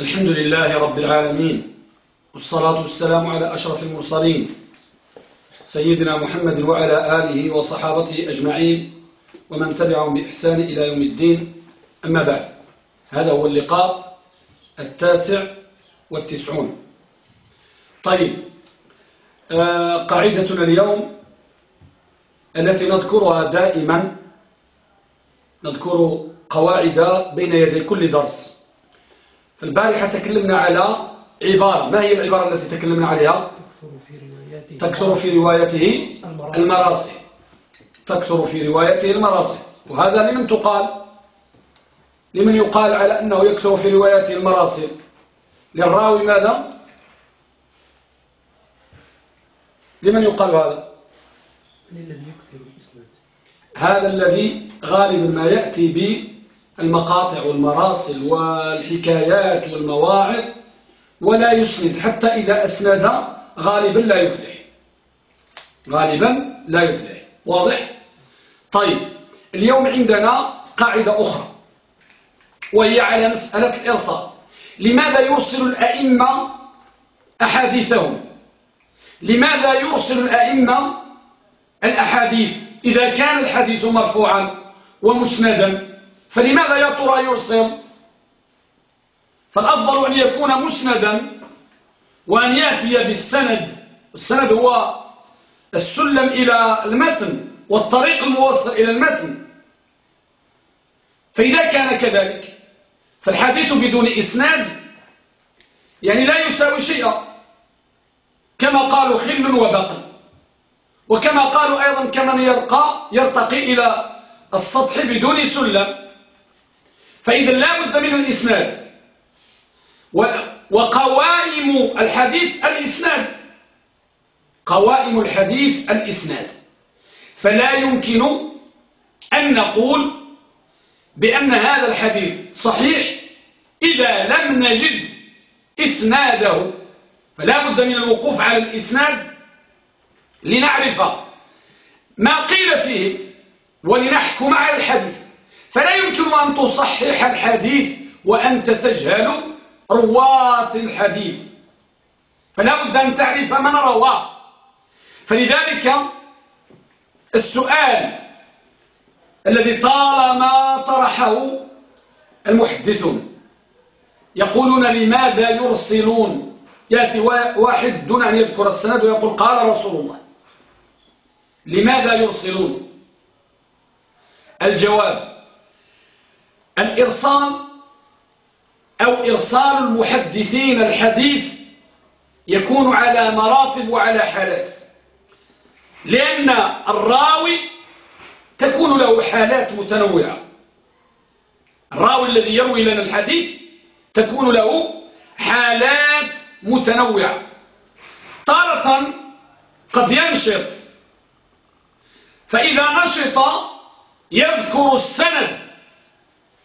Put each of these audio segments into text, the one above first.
الحمد لله رب العالمين والصلاة والسلام على أشرف المرسلين سيدنا محمد وعلى آله وصحابته أجمعين ومن تبعهم بإحسان إلى يوم الدين أما بعد. هذا هو اللقاء التاسع والتسعون. طيب آه قاعدتنا اليوم التي نذكرها دائما نذكر قواعد بين يدي كل درس. فالبارحة تكلمنا على عبارة. ما هي العبارة التي تكلمنا عليها؟ تكثر في روايته, تكثر في روايته المراسل تكثر في روايته المراسل وهذا لمن تقال؟ لمن يقال على أنه يكثر في روايته المراسل للراوي ماذا؟ لمن يقال هذا؟ للذي يكثر الإسناد. هذا الذي غالبا ما يأتي بالمقاطع والمراسل والحكايات والمواعظ ولا يسند حتى إذا أسند غالبا لا يفلح. غالبا لا يفلح. واضح؟ طيب اليوم عندنا قاعدة أخرى وهي على مسألة الإرسال لماذا يرسل الأئمة أحاديثهم؟ لماذا يرسل الأئمة الأحاديث إذا كان الحديث مرفوعا ومسندا؟ فلماذا يا ترى يرسل فالأفضل أن يكون مسندا وأن يأتي بالسند. السند هو السلم إلى المتن والطريق الموصل إلى المتن. فإذا كان كذلك فالحديث بدون إسناد يعني لا يساوي شيئا. كما قالوا خل وبقي وكما قالوا أيضا كمن يرقى يرتقي إلى السطح بدون سلم. فإذا لا بد من الإسناد. وقوائم الحديث الإسناد. قوائم الحديث الإسناد. فلا يمكن أن نقول بأن هذا الحديث صحيح إذا لم نجد إسناده. فلا بد من الوقوف على الإسناد لنعرف ما قيل فيه ولنحكم على الحديث. فلا يمكن أن تصحح الحديث وأنت تجهل رواة الحديث. فلا بد أن تعرف من رواه فلذلك السؤال الذي طالما طرحه المحدثون يقولون لماذا يرسلون؟ يأتي واحد دون أن يذكر السند ويقول قال رسول الله. لماذا يرسلون؟ الجواب الإرسال أو إرسال المحدثين الحديث يكون على مراتب وعلى حالات. لأن الراوي تكون له حالات متنوعة. الراوي الذي يروي لنا الحديث تكون له حالات متنوعة. تارة قد ينشط. فإذا نشط يذكر السند.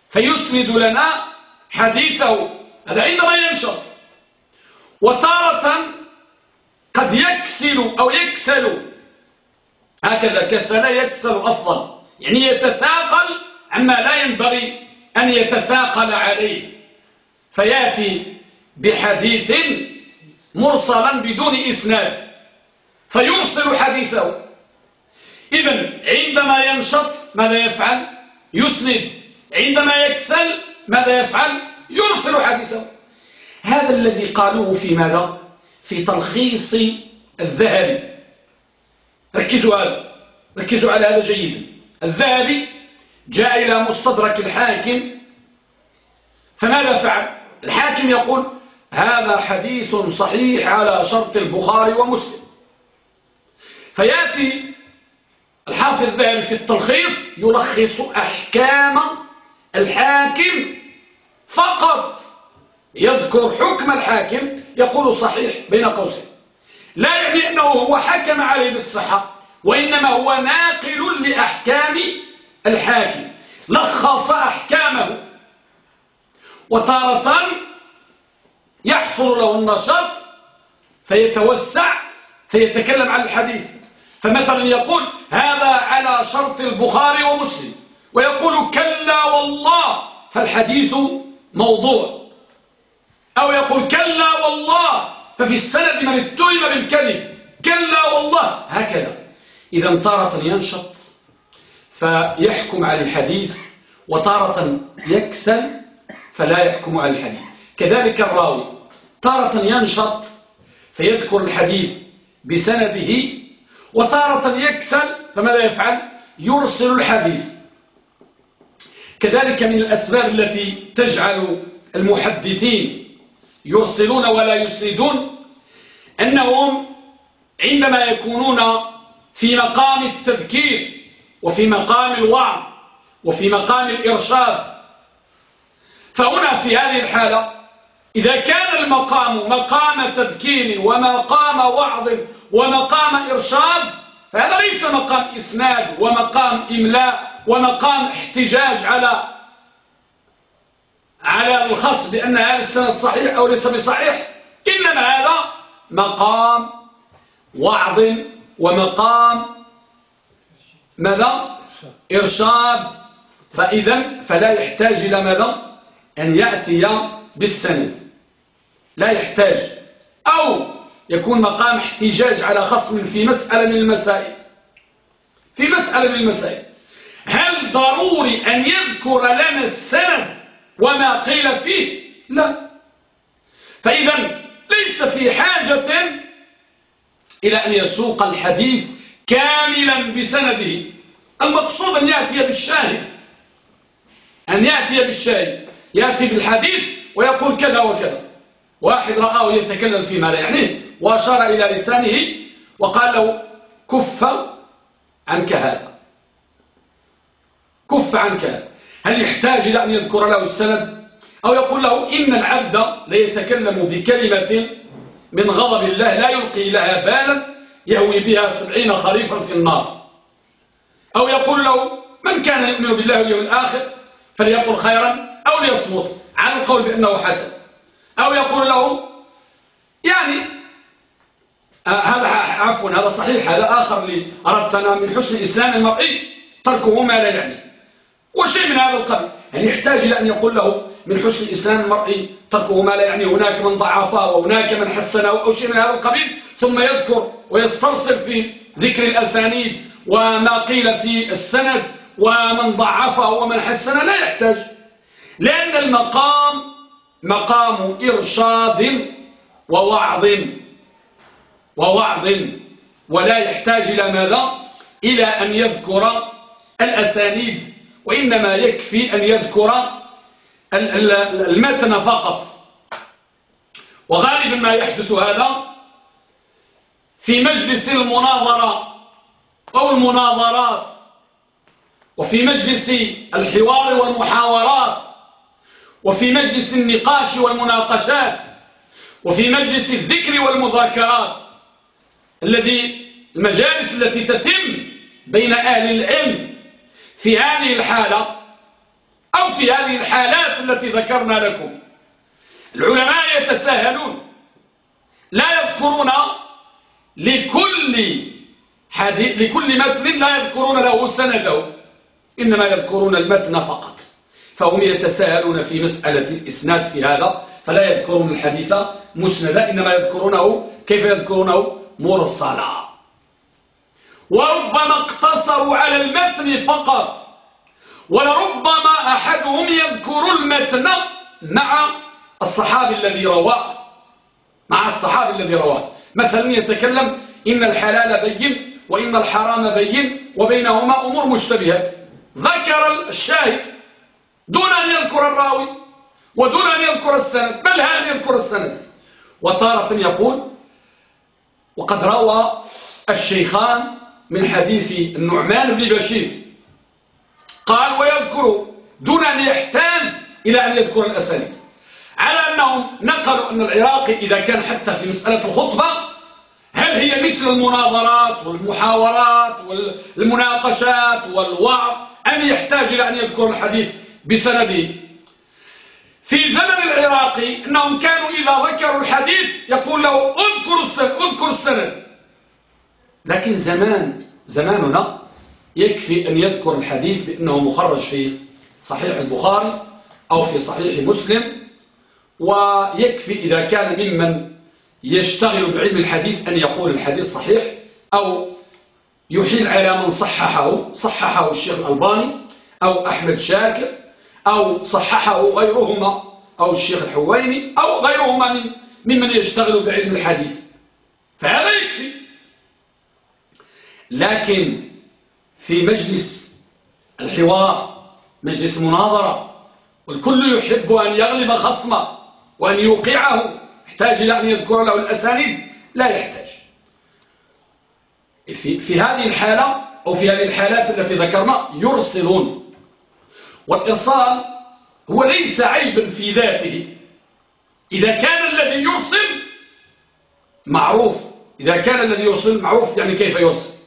فيسند لنا حديثه. هذا عندما ينشط. وتارة قد يكسل أو يكسل. هكذا كسل يكسل أفضل. يعني يتثاقل عما لا ينبغي أن يتثاقل عليه. فيأتي بحديث مرسلا بدون إسناد. فيرسل حديثه. إذا عندما ينشط ماذا يفعل؟ يسند. عندما يكسل ماذا يفعل؟ يرسل حديثه. هذا الذي قالوه في ماذا؟ في تلخيص الذهبي. ركزوا هذا. ركزوا على هذا جيدا. الذهبي جاء إلى مستدرك الحاكم. فماذا فعل؟ الحاكم يقول هذا حديث صحيح على شرط البخاري ومسلم. فيأتي الحافظ الذهبي في التلخيص يلخص أحكام الحاكم فقط يذكر حكم الحاكم يقول صحيح بين قوسين. لا يعني أنه هو حكم عليه بالصحة وإنما هو ناقل لأحكام الحاكم. لخص أحكامه وتارة يحصل له النشاط فيتوسع فيتكلم عن الحديث. فمثلا يقول هذا على شرط البخاري ومسلم. ويقول كلا والله فالحديث موضوع. أو يقول كلا والله ففي السند من اتهم بالكذب. كلا والله هكذا. إذا تارة ينشط فيحكم على الحديث وتارة يكسل فلا يحكم على الحديث. كذلك الراوي تارة ينشط فيذكر الحديث بسنده وتارة يكسل فماذا يفعل؟ يرسل الحديث. كذلك من الأسباب التي تجعل المحدثين يرسلون ولا يسندون أنهم عندما يكونون في مقام التذكير وفي مقام الوعظ وفي مقام الإرشاد. فهنا في هذه الحالة إذا كان المقام مقام تذكير ومقام وعظ ومقام إرشاد فهذا ليس مقام إسناد ومقام إملاء ومقام احتجاج على على الخص بأن هذا السند صحيح أو ليس بصحيح. إنما هذا مقام وعظ ومقام ماذا؟ إرشاد. فإذا فلا يحتاج إلى ماذا؟ أن يأتي بالسند. لا يحتاج. أو يكون مقام احتجاج على خصم في مسألة من المسائل. في مسألة من المسائل. هل ضروري أن يذكر لنا السند وما قيل فيه. لا. فإذا ليس في حاجة إلى أن يسوق الحديث كاملا بسنده. المقصود أن يأتي بالشاهد. أن يأتي بالشاهد. يأتي بالحديث ويقول كذا وكذا. واحد رآه يتكلم فيما لا يعنيه وأشار إلى لسانه وقال له كف عنك هذا. كف عنك. هل يحتاج إلى أن يذكر له السند؟ أو يقول له إن العبد ليتكلم بكلمة من غضب الله لا يلقي لها بالا يهوي بها سبعين خريفا في النار. أو يقول له من كان يؤمن بالله واليوم الآخر فليقل خيرا أو ليصمت عن القول بأنه حسن. أو يقول له يعني آه هذا عفوا هذا صحيح هذا آخر لي أردتنا من حسن إسلام المرئي تركه ما لا يعني. وشيء من هذا القبيل. يعني يحتاج إلى أن يقول له من حسن الإسلام المرئي تركه ما لا يعني هناك من ضعفه وهناك من حسنه أو شيء من هذا القبيل؟ ثم يذكر ويسترسل في ذكر الأسانيد وما قيل في السند ومن ضعفه ومن حسنه لا يحتاج. لأن المقام مقام إرشاد ووعظ ووعظ ولا يحتاج إلى ماذا؟ إلى أن يذكر الأسانيد. وإنما يكفي أن يذكر المتن فقط. وغالبا ما يحدث هذا في مجلس المناظرة أو المناظرات وفي مجلس الحوار والمحاورات وفي مجلس النقاش والمناقشات وفي مجلس الذكر والمذاكرات. الذي المجالس التي تتم بين أهل العلم في هذه الحالة أو في هذه الحالات التي ذكرنا لكم. العلماء يتساهلون لا يذكرون لكل حديث لكل متن لا يذكرون له سنده إنما يذكرون المتن فقط. فهم يتساهلون في مسألة الإسناد في هذا فلا يذكرون الحديث مسندا إنما يذكرونه كيف يذكرونه؟ مرسلا. وربما اقتصروا على المتن فقط ولربما أحدهم يذكر المتن مع الصحابي الذي رواه مع الصحابي الذي رواه. مثلا يتكلم إن الحلال بين وإن الحرام بين وبينهما أمور مشتبهات. ذكر الشاهد دون أن يذكر الراوي ودون أن يذكر السند بل أن يذكر السند. وتارة يقول وقد روى الشيخان من حديث النعمان بن بشير. قال ويذكر دون أن يحتاج إلى أن يذكر الأسانيد. على أنهم نقلوا أن العراقي إذا كان حتى في مسألة الخطبة هل هي مثل المناظرات والمحاورات والمناقشات والوعظ أم يحتاج إلى أن يذكر الحديث بسنده؟ في زمن العراقي أنهم كانوا إذا ذكروا الحديث يقول له اذكر السند, اذكر السند. لكن زمان زماننا يكفي أن يذكر الحديث بأنه مخرج في صحيح البخاري أو في صحيح مسلم ويكفي إذا كان ممن يشتغل بعلم الحديث أن يقول الحديث صحيح أو يحيل على من صححه صححه الشيخ الألباني أو أحمد شاكر أو صححه غيرهما أو الشيخ الحويني أو غيرهما من ممن يشتغل بعلم الحديث. فهذا يكفي. لكن في مجلس الحوار مجلس مناظرة والكل يحب أن يغلب خصمه وأن يوقعه يحتاج إلى أن يذكر له الأسانيد لا يحتاج. في, في هذه الحالة أو في هذه الحالات التي ذكرنا يرسلون. والإرسال هو ليس عيبا في ذاته. إذا كان الذي يرسل معروف. إذا كان الذي يرسل معروف يعني كيف يرسل؟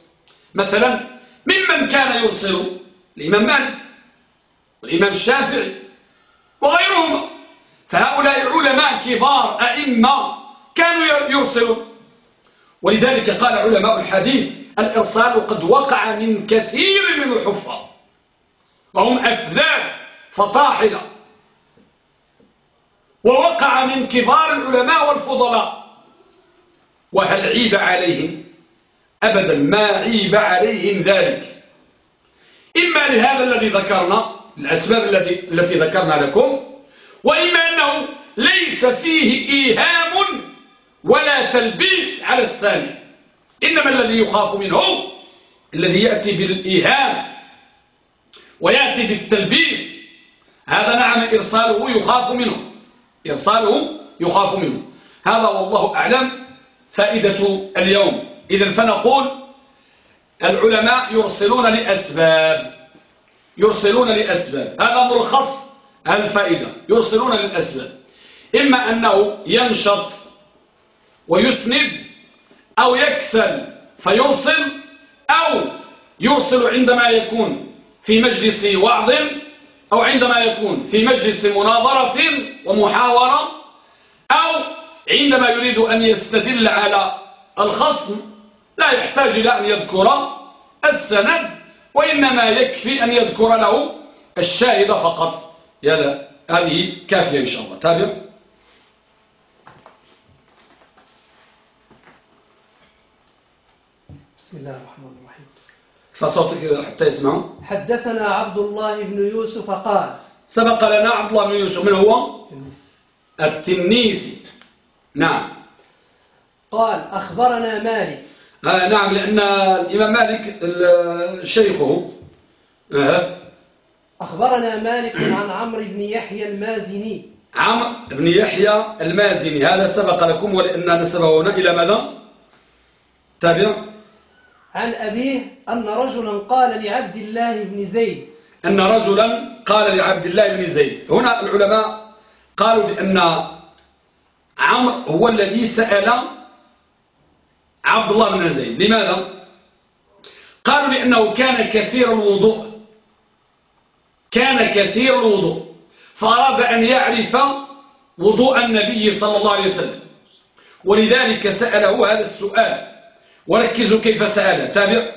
مثلا ممن كان يرسل؟ الإمام مالك والإمام الشافعي وغيرهما. فهؤلاء علماء كبار أئمة كانوا يرسلون. ولذلك قال علماء الحديث الإرسال قد وقع من كثير من الحفاظ. وهم أفذاذ فطاحلة. ووقع من كبار العلماء والفضلاء. وهل عيب عليهم؟ أبدا ما عيب عليهم ذلك. إما لهذا الذي ذكرنا الأسباب التي التي ذكرنا لكم وإما أنه ليس فيه إيهام ولا تلبيس على السامع. إنما الذي يخاف منه الذي يأتي بالإيهام ويأتي بالتلبيس. هذا نعم إرساله يخاف منه. إرساله يخاف منه. هذا والله أعلم. فائدة اليوم. إذا فنقول العلماء يرسلون لأسباب يرسلون لأسباب. هذا ملخص الفائدة. يرسلون للأسباب. إما أنه ينشط ويسند أو يكسل فيرسل أو يرسل عندما يكون في مجلس وعظ أو عندما يكون في مجلس مناظرة ومحاورة أو عندما يريد أن يستدل على الخصم لا يحتاج إلى أن يذكر السند وإنما يكفي أن يذكر له الشاهد فقط. يلا هذه كافية إن شاء الله. تابع. بسم الله الرحمن الرحيم. فصوتك حتى يسمعوا. حدثنا عبد الله بن يوسف قال سبق لنا عبد الله بن يوسف. من هو؟ التنيسي نعم. قال أخبرنا مالك آه نعم لأن الإمام مالك شيخه آه. أخبرنا مالك عن عمرو بن يحيى المازني. عمرو بن يحيى المازني هذا سبق لكم ولأن نسبه هنا إلى ماذا؟ تابع. عن أبيه أن رجلا قال لعبد الله بن زيد. أن رجلا قال لعبد الله بن زيد. هنا العلماء قالوا بأن عمرو هو الذي سأل عبد الله بن زيد. لماذا؟ قالوا لأنه كان كثير الوضوء. كان كثير الوضوء. فأراد أن يعرف وضوء النبي صلى الله عليه وسلم. ولذلك سأله هذا السؤال. وركزوا كيف سأله. تابع.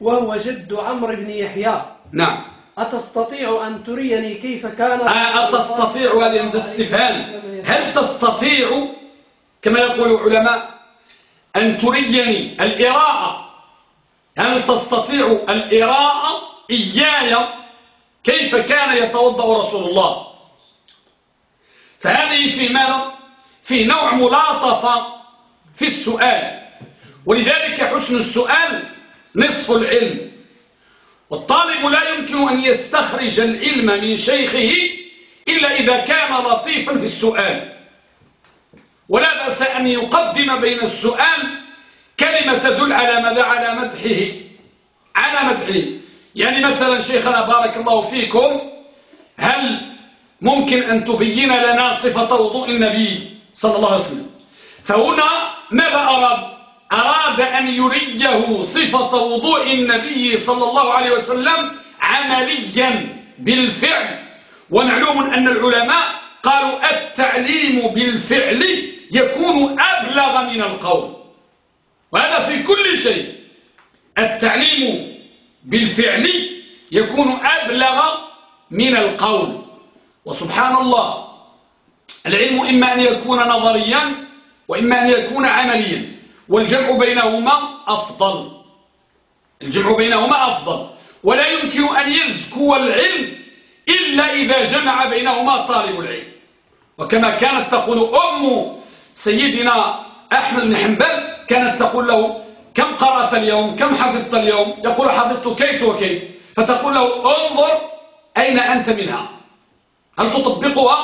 وهو جد عمرو بن يحيى. نعم. أتستطيع أن تريني كيف كان؟ آه، أتستطيع هذه همزة استفهام. هل تستطيع كما يقول العلماء أن تريني الإراءة هل تستطيع الإراءة إياي؟ كيف كان يتوضأ رسول الله؟ فهذه في ماذا؟ في نوع ملاطفة في السؤال. ولذلك حسن السؤال نصف العلم. والطالب لا يمكن أن يستخرج العلم من شيخه إلا إذا كان لطيفا في السؤال. ولا بأس أن يقدم بين السؤال كلمة تدل على ماذا؟ على مدحه. على مدحه. يعني مثلا شيخنا بارك الله فيكم هل ممكن أن تبين لنا صفة وضوء النبي صلى الله عليه وسلم؟ فهنا ماذا أراد؟ أراد أن يريه صفة وضوء النبي صلى الله عليه وسلم عمليا بالفعل. ومعلوم أن العلماء قالوا التعليم بالفعل يكون أبلغ من القول وهذا في كل شيء. التعليم بالفعل يكون أبلغ من القول. وسبحان الله العلم إما أن يكون نظريا وإما أن يكون عمليا. والجمع بينهما أفضل. الجمع بينهما أفضل. ولا يمكن أن يزكو العلم إلا إذا جمع بينهما طالب العلم. وكما كانت تقول أم سيدنا أحمد بن حنبل كانت تقول له كم قرأت اليوم؟ كم حفظت اليوم؟ يقول حفظت كيت وكيت. فتقول له انظر أين أنت منها. هل تطبقها؟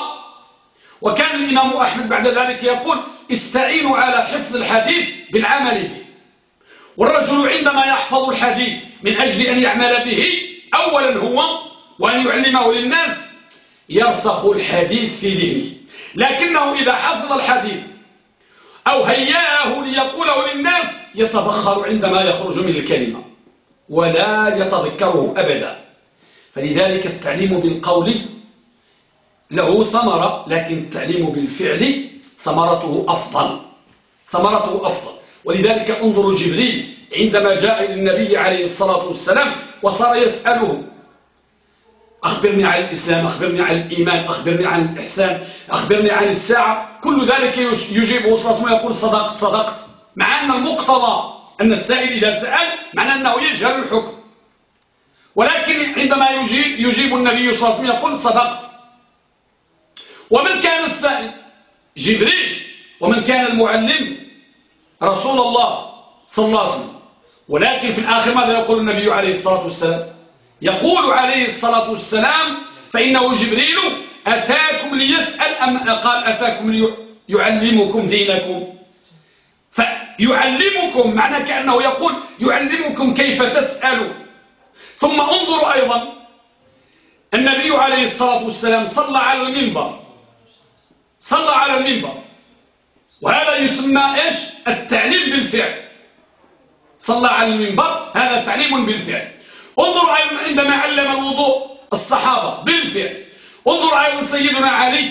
وكان الإمام أحمد بعد ذلك يقول استعينوا على حفظ الحديث بالعمل به. والرجل عندما يحفظ الحديث من أجل أن يعمل به أولا هو وأن يعلمه للناس يرسخ الحديث في ذهنه. لكنه إذا حفظ الحديث أو هيأه ليقوله للناس يتبخر عندما يخرج من الكلمة ولا يتذكره أبدا. فلذلك التعليم بالقول له ثمرة لكن التعليم بالفعل ثمرته أفضل. ثمرته أفضل. ولذلك انظروا جبريل عندما جاء للنبي عليه الصلاة والسلام وصار يسأله أخبرني عن الإسلام أخبرني عن الإيمان أخبرني عن الإحسان أخبرني عن الساعة. كل ذلك يجيبه صلى الله عليه وسلم يقول صدقت صدقت. مع أن المقتضى أن السائل إذا سأل معنى أنه يجهل الحكم. ولكن عندما يجيب, يجيب النبي صلى الله عليه وسلم يقول صدقت. ومن كان السائل؟ جبريل. ومن كان المعلم؟ رسول الله صلى الله عليه وسلم. ولكن في الآخر ماذا يقول النبي عليه الصلاة والسلام؟ يقول عليه الصلاة والسلام فإنه جبريل أتاكم ليسأل أم قال أتاكم ليعلمكم دينكم. فيعلمكم معنى كأنه يقول يعلمكم كيف تسألوا. ثم انظروا أيضا النبي عليه الصلاة والسلام صلى على المنبر. صلى على المنبر. وهذا يسمى إيش؟ التعليم بالفعل. صلى على المنبر هذا تعليم بالفعل. انظر عندما علم الوضوء الصحابة بالفعل. انظر أيضا سيدنا علي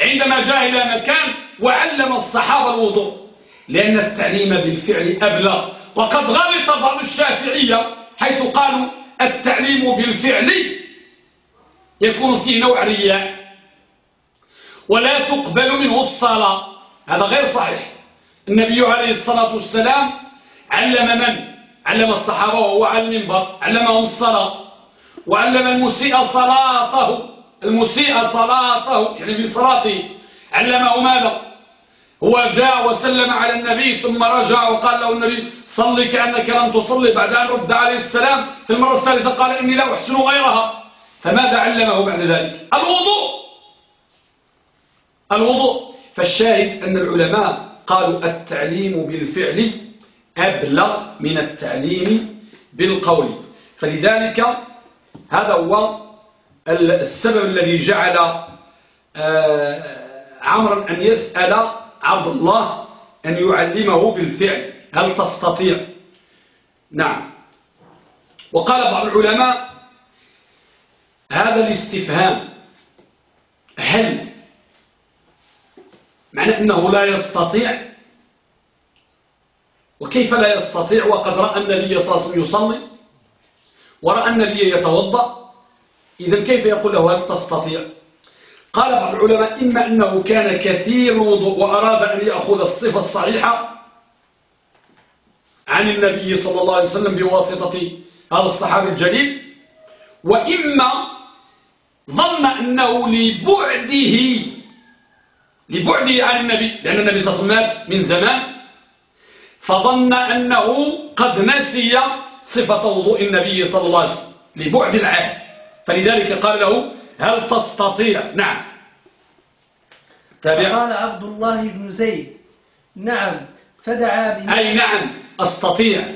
عندما جاء إلى مكان وعلم الصحابة الوضوء. لأن التعليم بالفعل أبلغ. وقد غلط بعض الشافعية حيث قالوا التعليم بالفعل يكون فيه نوع رياء. ولا تقبل منه الصلاة. هذا غير صحيح. النبي عليه الصلاة والسلام علم من؟ علم الصحابة وهو على المنبر علمهم الصلاة وعلم المسيء صلاته المسيء صلاته يعني في صلاته. علمه ماذا؟ هو جاء وسلم على النبي ثم رجع وقال له النبي صل كأنك لم تصلي بعد أن رد عليه السلام. في المرة الثالثة قال إني لا أحسن غيرها. فماذا علمه بعد ذلك؟ الوضوء. الوضوء. فالشاهد أن العلماء قالوا التعليم بالفعل أبلغ من التعليم بالقول. فلذلك هذا هو السبب الذي جعل آه، عمرا أن يسأل عبد الله أن يعلمه بالفعل. هل تستطيع؟ نعم. وقال بعض العلماء هذا الاستفهام هل معنى أنه لا يستطيع وكيف لا يستطيع؟ وقد رأى النبي صلى الله عليه وسلم يصلي ورأى النبي يتوضأ. إذا كيف يقول له هل تستطيع؟ قال بعض العلماء إما أنه كان كثير الوضوء وأراد أن يأخذ الصفة الصحيحة عن النبي صلى الله عليه وسلم بواسطة هذا الصحابي الجليل وإما ظن أنه لبعده لبعده عن النبي لأن النبي صلى الله عليه وسلم مات من زمان. فظن أنه قد نسي صفة وضوء النبي صلى الله عليه وسلم لبعد العهد. فلذلك قال له هل تستطيع؟ نعم. تابع. قال عبد الله بن زيد نعم فدعا بماء أي نعم أستطيع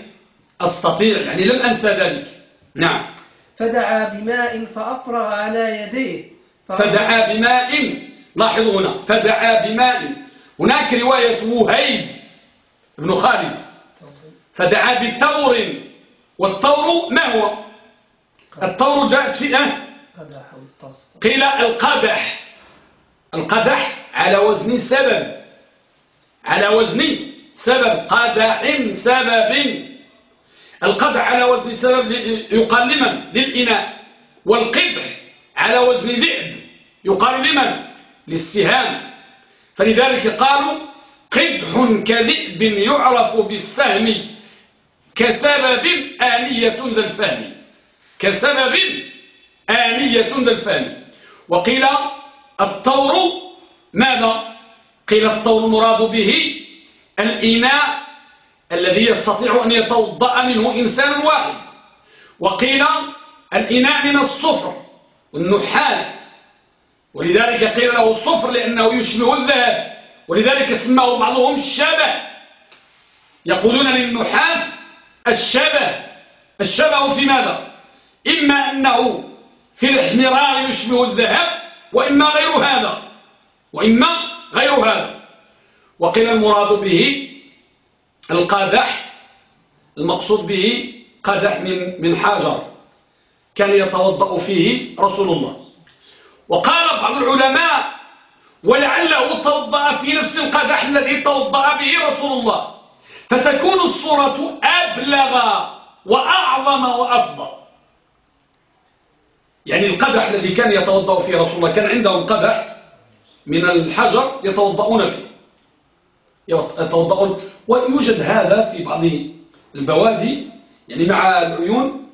أستطيع يعني لم أنسى ذلك. نعم. فدعا بماء فأفرغ على يديه. فدعا بماء لاحظوا هنا فدعا بماء. هناك رواية وهيب بن خالد. فدعا بتور والتور ما هو؟ التور جاءت في أه قيل القدح. القدح على وزن سبب. على وزن سبب. قدح سبب. القدح على وزن سبب يقال لمن؟ للإناء. والقدح على وزن ذئب يقال لمن؟ للسهام. فلذلك قالوا قدح كذئب يعرف بالسهم كسبب آنية ذا الفهم. كسبب آنية ذا الفهم. وقيل الطور ماذا؟ قيل الطور المراد به الإناء الذي يستطيع أن يتوضأ منه إنسان واحد. وقيل الإناء من الصفر والنحاس. ولذلك قيل له الصفر لأنه يشبه الذهب. ولذلك سماه بعضهم الشبه. يقولون للنحاس الشبه. الشبه في ماذا؟ إما أنه في الاحمرار يشبه الذهب وإما غير هذا. وإما غير هذا. وقيل المراد به القادح المقصود به قدح من من حجر كان يتوضأ فيه رسول الله. وقال بعض العلماء ولعله توضأ في نفس القدح الذي توضأ به رسول الله. فتكون الصورة أبلغ وأعظم وأفضل. يعني القدح الذي كان يتوضأ فيه رسول الله كان عندهم قدح من الحجر يتوضؤون فيه. يتوضؤون. ويوجد هذا في بعض البوادي. يعني مع العيون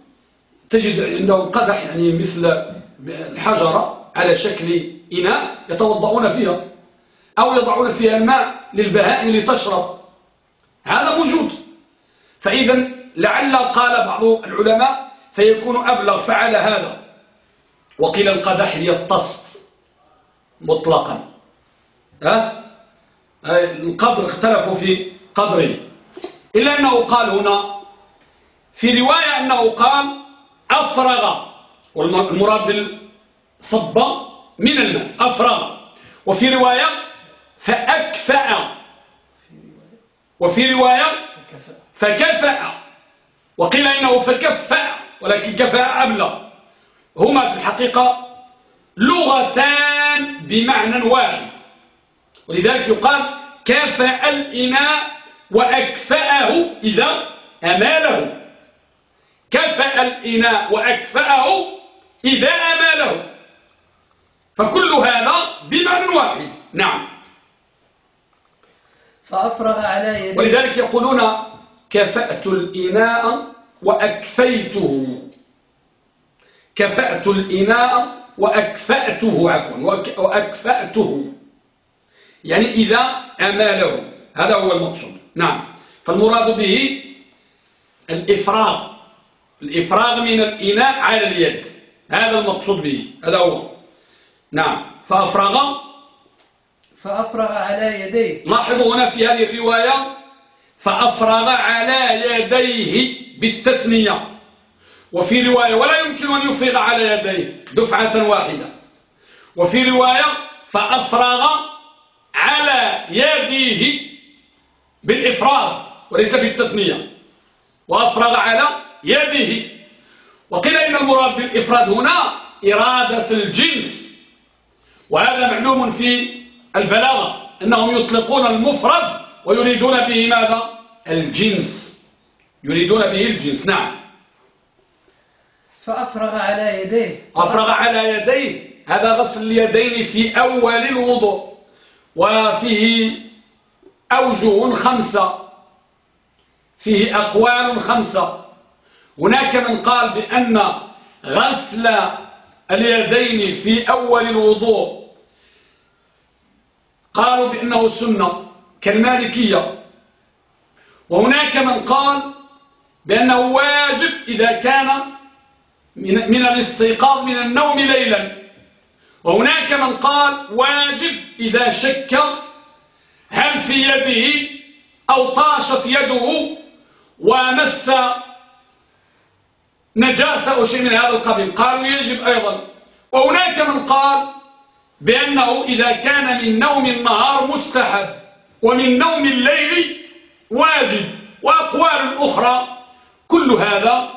تجد عندهم قدح يعني مثل الحجرة على شكل إناء يتوضؤون فيها أو يضعون فيها الماء للبهائم لتشرب. هذا موجود. فإذا لعل قال بعض العلماء فيكون أبلغ فعل هذا. وقيل القدح هي مطلقا. ها؟ القدر اختلفوا في قدره. إلا أنه قال هنا في رواية أنه قال أفرغ. والمراد بالصب من الماء أفرغ وفي رواية فأكفأ. وفي رواية فكفأ. وقيل إنه فكفأ ولكن كفأ أبلغ. هما في الحقيقة لغتان بمعنى واحد. ولذلك يقال كفأ الإناء وأكفأه إذا أماله. كفأ الإناء وأكفأه إذا أماله. فكل هذا بمعنى واحد. نعم. فأفرغ على يديه ولذلك يقولون كفأت الإناء وأكفيته. كفأت الإناء وأكفأته عفوا وأكفأته. يعني إذا أماله. هذا هو المقصود. نعم. فالمراد به الإفراغ. الإفراغ من الإناء على اليد. هذا المقصود به. هذا هو. نعم. فأفرغ. فأفرغ على يديه. لاحظوا هنا في هذه الرواية. فأفرغ على يديه بالتثنية. وفي رواية ولا يمكن أن يفرغ على يديه دفعة واحدة. وفي رواية فأفرغ على يديه بالإفراد وليس بالتثنية. وأفرغ على يده وقيل إن المراد بالإفراد هنا إرادة الجنس. وهذا معلوم في البلاغة أنهم يطلقون المفرد ويريدون به ماذا؟ الجنس. يريدون به الجنس نعم. فأفرغ على يديه. أفرغ على يديه. هذا غسل اليدين في أول الوضوء وفيه أوجه خمسة فيه أقوال خمسة. هناك من قال بأن غسل اليدين في أول الوضوء قالوا بأنه سنة كالمالكية. وهناك من قال بأنه واجب إذا كان من الاستيقاظ من النوم ليلا. وهناك من قال واجب إذا شك هل في يده أو طاشت يده ومس نجاسة أو شيء من هذا القبيل. قالوا يجب أيضا. وهناك من قال بأنه إذا كان من نوم النهار مستحب ومن نوم الليل واجب. وأقوال أخرى كل هذا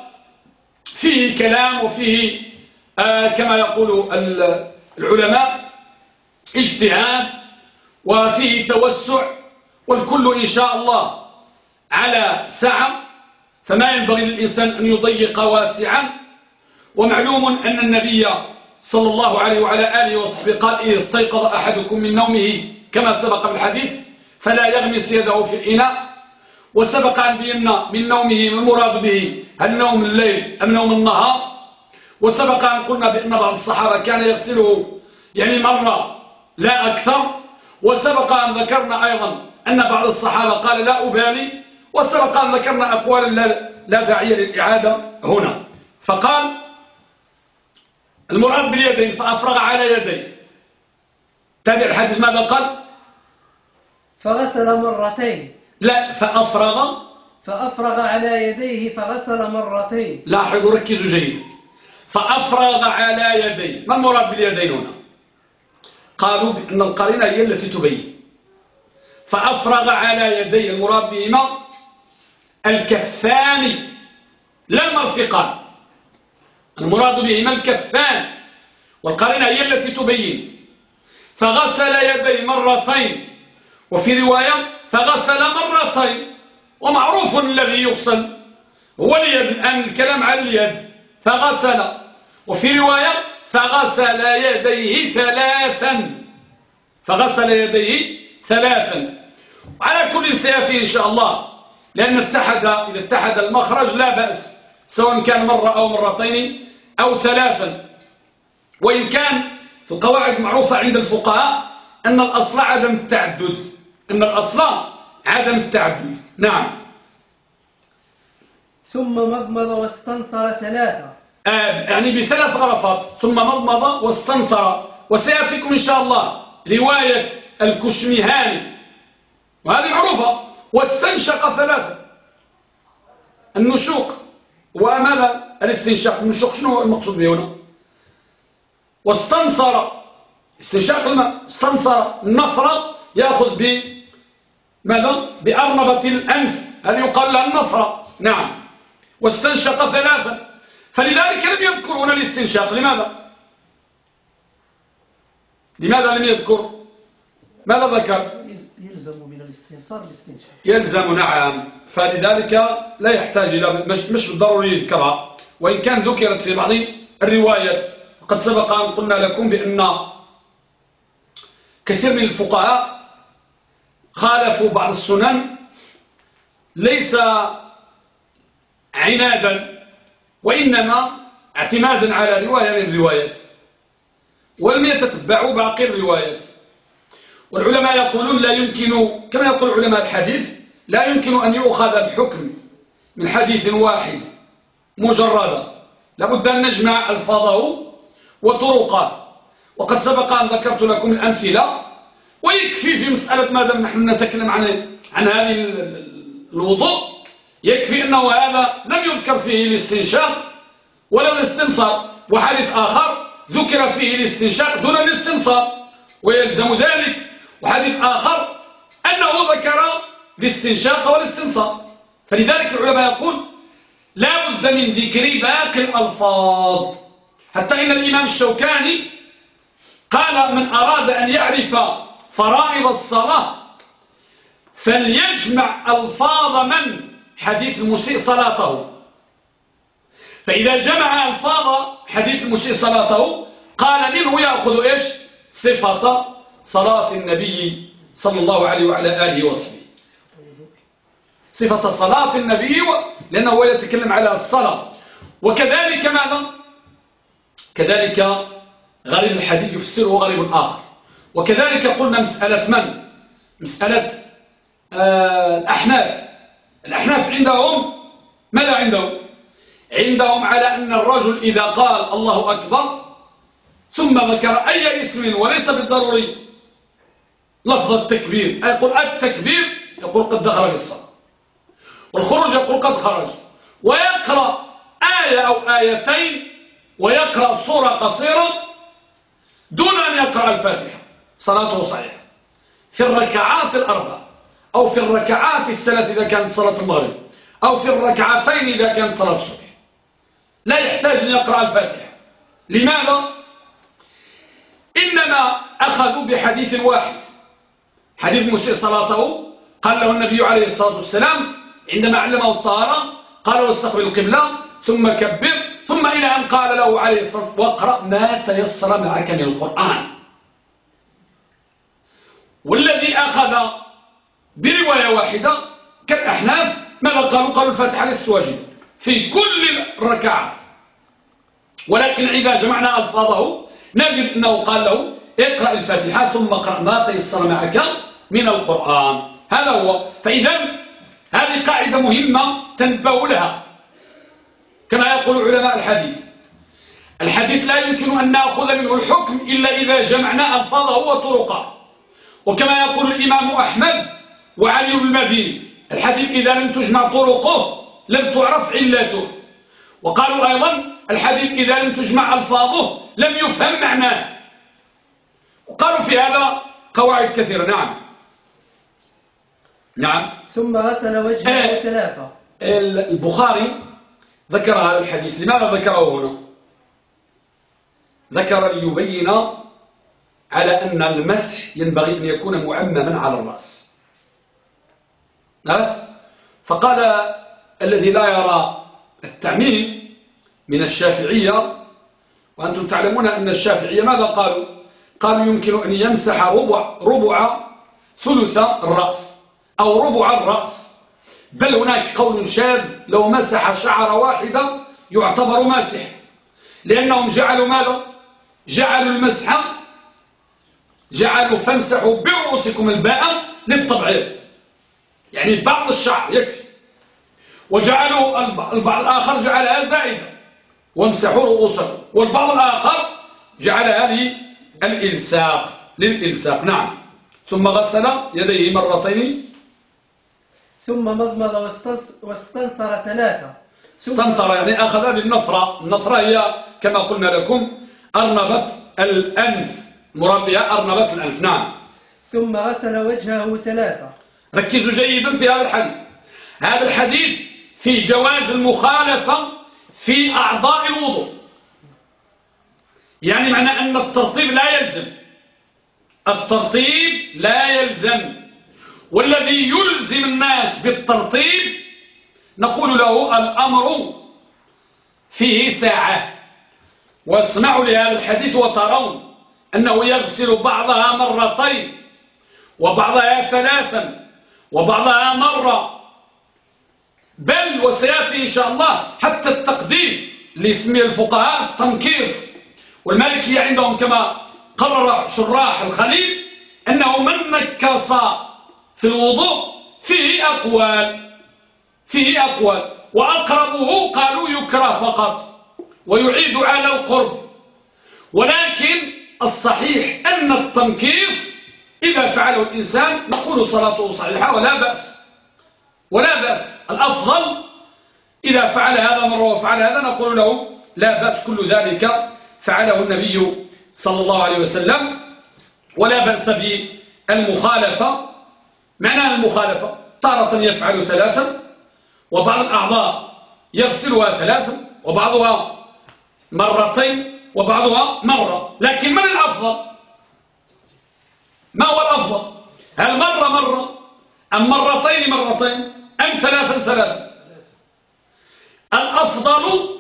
فيه كلام وفيه آه كما يقول العلماء اجتهاد وفيه توسع. والكل إن شاء الله على سعة. فما ينبغي للإنسان أن يضيق واسعا. ومعلوم أن النبي صلى الله عليه وعلى آله وصحبه قال إذا استيقظ أحدكم من نومه كما سبق بالحديث فلا يغمس يده في الإناء. وسبق أن بينا من نومه ما المراد به هل نوم الليل أم نوم النهار. وسبق أن قلنا بأن بعض الصحابة كان يغسله يعني مرة لا أكثر. وسبق أن ذكرنا أيضا أن بعض الصحابة قال لا أبالي. وسبق أن ذكرنا أقوالا لا, لا داعي للإعادة هنا. فقال المراد باليدين فأفرغ على يديه تابع الحديث ماذا قال؟ فغسل مرتين. لا فأفرغ. فأفرغ على يديه فغسل مرتين. لاحظوا ركزوا جيدا فأفرغ على يديه ما المراد باليدين هنا؟ قالوا بأن القرينة هي التي تبين. فأفرغ على يديه المراد بهما الكفان لا المرفقان. المراد بهما الكفان. والقرينة هي التي تبين. فغسل يديه مرتين. وفي رواية فغسل مرتين. ومعروف الذي يغسل. هو اليد الآن الكلام على اليد. فغسل. وفي رواية فغسل يديه ثلاثا. فغسل يديه ثلاثا. على كل سيأتي إن شاء الله. لأن اتحد إذا اتحد المخرج لا بأس. سواء كان مرة أو مرتين أو ثلاثا. وإن كان في القواعد المعروفة عند الفقهاء أن الأصل عدم التعدد. أن الأصل عدم التعدد. نعم. ثم مضمض واستنثر ثلاثة. آه يعني بثلاث غرفات. ثم مضمض واستنثر. وسيأتيكم إن شاء الله رواية الكشمهاني. وهذه معروفة. واستنشق ثلاثة. النشوق. وماذا الاستنشاق. النشوق شنو المقصود به هنا؟ واستنثر. استنشاق الماء. استنثر. النفرة يأخذ ب ماذا؟ بأرنبة الأنف. هذه يقال لها النفرة نعم. واستنشق ثلاثة. فلذلك لم يذكر هنا الاستنشاق. لماذا؟ لماذا لم يذكر؟ ماذا ذكر؟ يلزم الاستنشاق. يلزم نعم. فلذلك لا يحتاج إلى مش, مش بالضروري يذكرها. وإن كان ذكرت في بعض الروايات قد سبق أن قلنا لكم بأن كثير من الفقهاء خالفوا بعض السنن ليس عنادا وإنما اعتمادا على رواية من الروايات. ولم يتتبعوا باقي الروايات. والعلماء يقولون لا يمكن كما يقول علماء الحديث لا يمكن أن يؤخذ الحكم من حديث واحد مجردا. لابد أن نجمع ألفاظه وطرقه. وقد سبق أن ذكرت لكم الأمثلة ويكفي في مسألة ماذا نحن نتكلم عن عن هذه الوضوء. يكفي أنه هذا لم يذكر فيه الاستنشاق ولا الاستنثار. وحديث آخر ذكر فيه الاستنشاق دون الاستنثار ويلزم ذلك وحديث آخر أنه ذكر الاستنشاق والاستنثار. فلذلك العلماء يقول لا بد من ذكر باقي الألفاظ. حتى إن الإمام الشوكاني قال من أراد أن يعرف فرائض الصلاة فليجمع ألفاظ من؟ حديث المسيء صلاته. فإذا جمع ألفاظ حديث المسيء صلاته قال منه يأخذ إيش؟ صفة صلاة النبي صلى الله عليه وعلى آله وصحبه. صفة صلاة النبي لأنه هو يتكلم على الصلاة. وكذلك ماذا؟ كذلك غريب الحديث يفسره غريب آخر. وكذلك قلنا مسألة من؟ مسألة آه الأحناف. الأحناف عندهم ماذا عندهم؟ عندهم على أن الرجل إذا قال الله أكبر ثم ذكر أي اسم وليس بالضروري لفظ التكبير. يقول التكبير يقول قد دخل في الصلاة. والخروج يقول قد خرج. ويقرأ آية أو آيتين ويقرأ صورة قصيرة دون أن يقرأ الفاتحة. صلاته صحيحة. في الركعات الأربع أو في الركعات الثلاث إذا كانت صلاة المغرب أو في الركعتين إذا كانت صلاة الصبح. لا يحتاج أن يقرأ الفاتحة. لماذا؟ إنما أخذوا بحديث واحد. حديث مسيء صلاته قال له النبي عليه الصلاة والسلام عندما علمه الطهارة قال واستقبل القبلة ثم كبر ثم إلى أن قال له عليه الصلاة والسلام واقرأ ما تيسر معك من القرآن. والذي أخذ برواية واحدة كالأحناف ماذا قالوا؟ قالوا الفاتحة واجبة في كل الركعات. ولكن إذا جمعنا ألفاظه نجد أنه قال له اقرأ الفاتحة ثم اقرأ ما تيسر معك من القرآن. هذا هو. فإذا هذه قاعدة مهمة تنبه لها. كما يقول علماء الحديث. الحديث لا يمكن أن نأخذ منه الحكم إلا إذا جمعنا ألفاظه وطرقه. وكما يقول الإمام أحمد وعلي المديني الحديث إذا لم تجمع طرقه لم تعرف علته. وقالوا أيضا الحديث إذا لم تجمع ألفاظه لم يفهم معناه. وقالوا في هذا قواعد كثيرة. نعم. نعم. ثم غسل وجهه آه ثلاثة. البخاري ذكر هذا الحديث. لماذا ذكره هنا؟ ذكر ليبين على أن المسح ينبغي أن يكون معمما على الرأس. فقال الذي لا يرى التعميم من الشافعية وأنتم تعلمون أن الشافعية ماذا قالوا؟ قالوا يمكن أن يمسح ربع, ربع ثلث الرأس أو ربع الرأس. بل هناك قول شاذ لو مسح شعر واحدة يعتبر ماسح. لأنهم جعلوا ماذا؟ جعلوا المسح جعلوا فامسحوا برؤوسكم الباء للتبعيض. يعني بعض الشعر يكفي. وجعلوا البعض الآخر جعلها زائدة. وامسحوا رؤوسكم. والبعض الآخر جعلها للإلساق للإلساق نعم. ثم غسل يديه مرتين. ثم مضمض واستنثر ثلاثة. استنثر يعني أخذ بالنثرة النثرة هي كما قلنا لكم أرنبة الأنف. مراد بها أرنبة الأنف نعم. ثم غسل وجهه ثلاثة. ركزوا جيدا في هذا الحديث. هذا الحديث في جواز المخالفة في أعضاء الوضوء. يعني معنى أن الترطيب لا يلزم. الترطيب لا يلزم. والذي يلزم الناس بالترطيب نقول له الأمر فيه ساعة. واسمعوا لهذا الحديث وترون أنه يغسل بعضها مرتين وبعضها ثلاثا وبعضها مرة. بل وسيأتي إن شاء الله حتى التقديم لاسم الفقهاء التنكيص والمالكية عندهم كما قرر شراح الخليل أنه من نكص في الوضوء فيه أقوال فيه أقوال. وأقربه قالوا يكره فقط ويعيد على القرب. ولكن الصحيح أن التنكيص إذا فعله الإنسان نقول صلاته صحيحة ولا بأس ولا بأس. الأفضل إذا فعل هذا مرة وفعل هذا نقول له لا بأس كل ذلك فعله النبي صلى الله عليه وسلم. ولا بأس بالمخالفة. معنى المخالفة؟ تارة يفعل ثلاثا وبعض الأعضاء يغسلها ثلاثا وبعضها مرتين وبعضها مرة. لكن من الأفضل؟ ما هو الأفضل؟ هل مرة مرة؟ أم مرتين مرتين؟ أم ثلاثا ثلاثا؟ الأفضل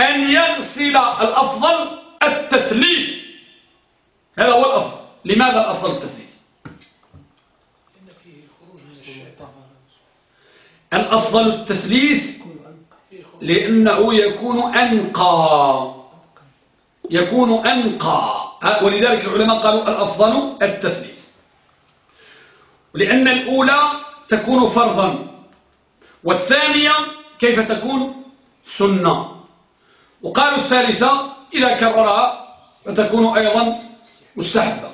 أن يغسل الأفضل التثليث. هذا هو الأفضل. لماذا الأفضل التثليث؟ الأفضل التثليث لأنه يكون أنقى. يكون أنقى. ولذلك العلماء قالوا الأفضل التثليث. لأن الأولى تكون فرضا والثانية كيف تكون؟ سنة. وقالوا الثالثة إذا كررها فتكون أيضا مستحبة.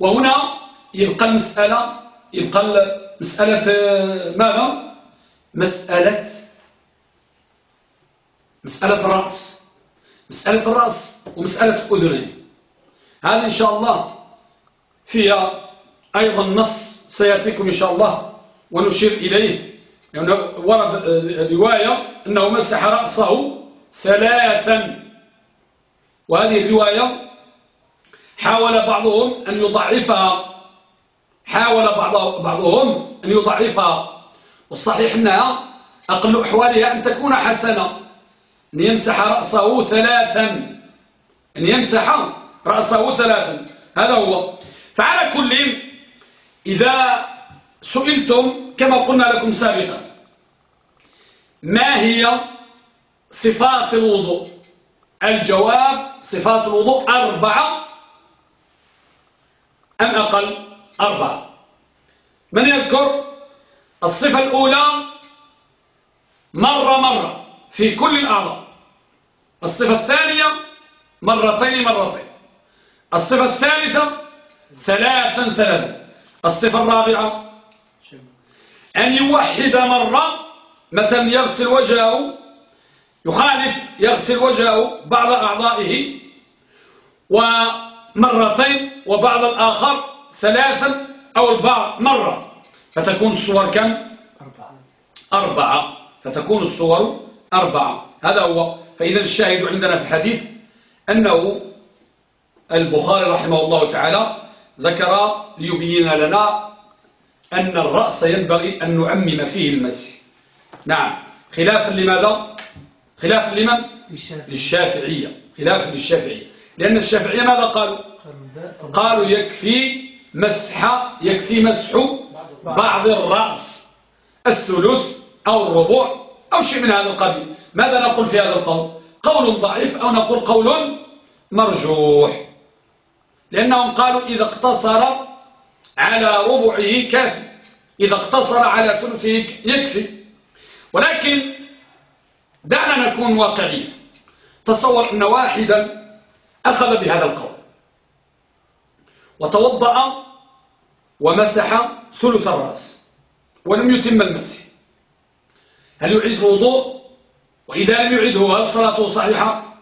وهنا يبقى المسألة يبقى مسألة ماذا؟ مسألة مسألة الرأس مسألة الرأس ومسألة الأذنين هذا إن شاء الله فيها أيضا نص سيأتيكم إن شاء الله ونشير إليه. يعني ورد رواية أنه مسح رأسه ثلاثا. وهذه الرواية حاول بعضهم أن يضعفها. حاول بعضهم أن يضعفها. والصحيح أنها أقل أحوالها أن تكون حسنة. أن يمسح رأسه ثلاثا. أن يمسح رأسه ثلاثا. هذا هو. فعلى كل إذا سئلتم كما قلنا لكم سابقا. ما هي صفات الوضوء؟ الجواب صفات الوضوء أربعة. أم أقل؟ أربعة. من يذكر؟ الصفة الأولى مرة مرة في كل الأعضاء. الصفة الثانية مرتين مرتين. الصفة الثالثة ثلاثا ثلاثا. الصفة الرابعة أن يوحد مرة مثلا يغسل وجهه يخالف يغسل وجهه بعض أعضائه ومرتين وبعض الآخر ثلاثا أو البعض مرة. فتكون الصور كم؟ أربعة. أربعة. فتكون الصور أربعة. هذا هو. فإذا الشاهد عندنا في الحديث أنه البخاري رحمه الله تعالى ذكر ليبين لنا أن الرأس ينبغي أن نعمم فيه المسح نعم. خلافا لماذا؟ خلافا لمن؟ للشافعية. خلافا للشافعية. لأن الشافعية ماذا قالوا قالوا يكفي مسح يكفي مسح بعض الرأس. الثلث أو الربع أو شيء من هذا القبيل. ماذا نقول في هذا القول؟ قول ضعيف أو نقول قول مرجوح. لأنهم قالوا إذا اقتصر على ربعه كافي. إذا اقتصر على ثلثه يكفي. ولكن دعنا نكون واقعيين. تصور أن واحدا أخذ بهذا القول. وتوضأ ومسح ثلث الرأس. ولم يتم المسح. هل يعيد الوضوء وإذا لم يعيده هل صلاته صحيحة؟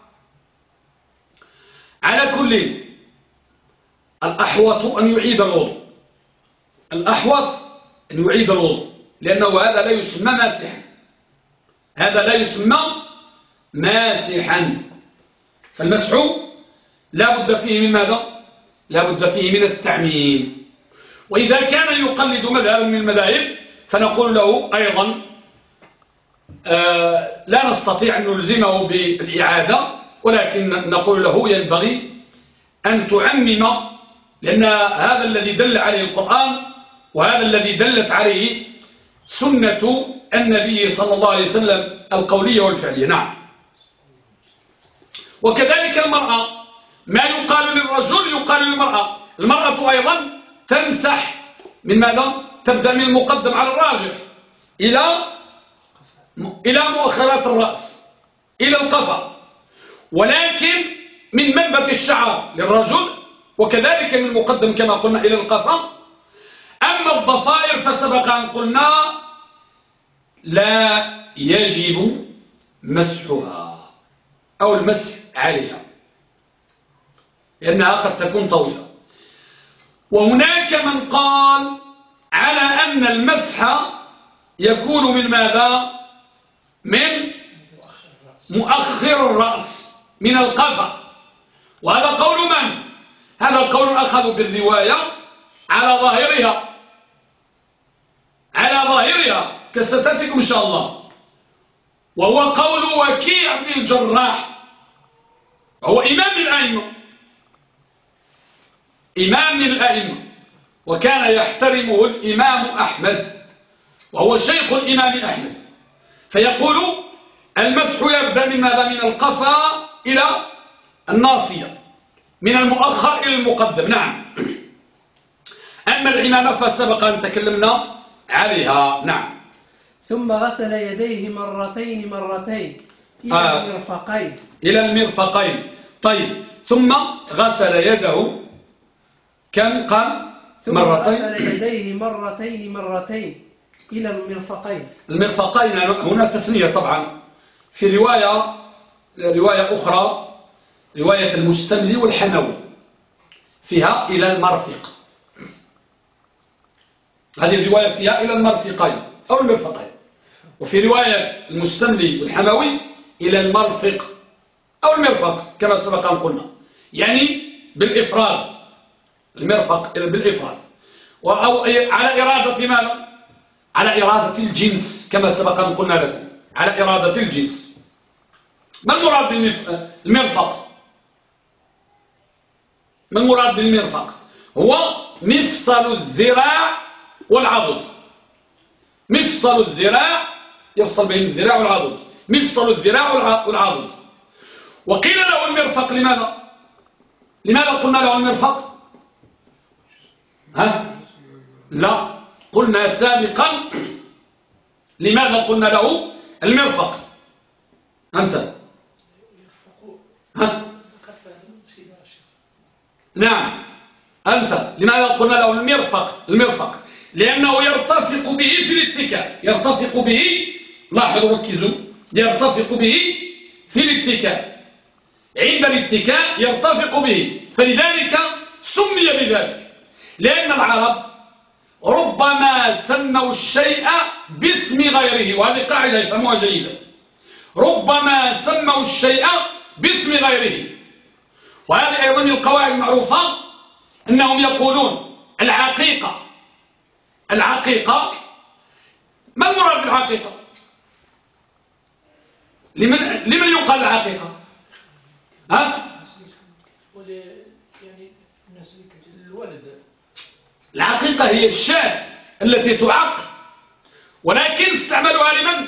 على كل الأحوط أن يعيد الوضوء. الأحوط أن يعيد الوضوء لأنه هذا لا يسمى ماسحا. هذا لا يسمى ماسحا. فالمسح لا بد فيه من ماذا؟ لا بد فيه من التعميم. وإذا كان يقلد مذهبا من المذاهب فنقول له أيضا آه لا نستطيع أن نلزمه بالإعادة ولكن نقول له ينبغي أن تعمم لأن هذا الذي دل عليه القرآن وهذا الذي دلت عليه سنة النبي صلى الله عليه وسلم القولية والفعلية. نعم. وكذلك المرأة ما يقال للرجل يقال للمرأة. المرأة أيضا تمسح من ماذا؟ تبدأ من المقدم على الراجح إلى إلى مؤخرات الرأس إلى القفا. ولكن من منبت الشعر للرجل وكذلك من المقدم كما قلنا إلى القفا. أما الضفائر فسبق أن قلنا لا يجب مسحها أو المسح عليها لأنها قد تكون طويلة. وهناك من قال على أن المسح يكون من ماذا؟ من مؤخر الرأس من القفا. وهذا قول من؟ هذا القول أخذوا بالرواية على ظاهرها. على ظاهرها كستاتكم إن شاء الله. وهو قول وكيع بن الجراح. وهو إمام الأئمة. إمام الأئمة. وكان يحترمه الإمام أحمد. وهو شيخ الإمام أحمد. فيقول المسح يبدأ من ماذا؟ من القفا إلى الناصية. من المؤخر إلى المقدم. نعم. أما العمامة فسبق أن تكلمنا عليها نعم. ثم غسل يديه مرتين مرتين إلى آه. المرفقين. إلى المرفقين. طيب. ثم غسل يده كم؟ قال ثم مرتين. غسل يديه مرتين مرتين إلى المرفقين. المرفقين هنا تثنية طبعا. في رواية رواية أخرى رواية المستملي والحموي فيها إلى المرفق. هذه الرواية فيها إلى المرفقين أو المرفقين وفي رواية المستملي والحموي إلى المرفق أو المرفق كما سبق أن قلنا. يعني بالإفراد المرفق بالإفراد. أو على إرادة ماذا؟ على إرادة الجنس كما سبق أن قلنا لكم. على إرادة الجنس. ما المراد بالمرفق ما المراد بالمرفق هو مفصل الذراع والعضد. مفصل الذراع يفصل بين الذراع والعضد. مفصل الذراع والعضد. وقيل له المرفق لماذا؟ لماذا قلنا له المرفق؟ ها؟ لا. قلنا سابقا. لماذا قلنا له المرفق؟ أنت. ها؟ نعم. أنت. لماذا قلنا له المرفق؟ المرفق. لأنه يرتفق به في الاتكاء. يرتفق به لاحظوا ركزوا. يرتفق به في الاتكاء. عند الاتكاء يرتفق به. فلذلك سمي بذلك. لأن العرب ربما سموا الشيء باسم غيره وهذه قاعدة يفهموها جيدا. ربما سموا الشيء باسم غيره. وهذه أيضا من القواعد المعروفة أنهم يقولون العقيقة. العقيقة. ما المراد بالعقيقة؟ لمن, لمن يقال العقيقة؟ ها؟ العقيقة هي الشاة التي تعق ولكن استعملوها لمن؟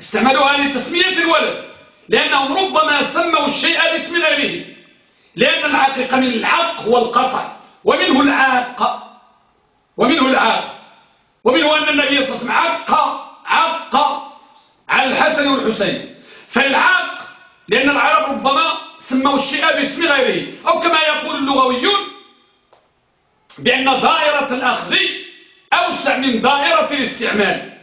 استعملوها لتسمية الولد لأنهم ربما سموا الشيء باسم غيره لأن العقيقة من العق والقطع ومنه العاق. ومنه العاق ومنه أن النبي صلى الله عليه وسلم عق عق على الحسن والحسين. فالعاق لأن العرب ربما سموا الشيء باسم غيره. أو كما يقول اللغويون بأن دائرة الأخذ أوسع من دائرة الاستعمال.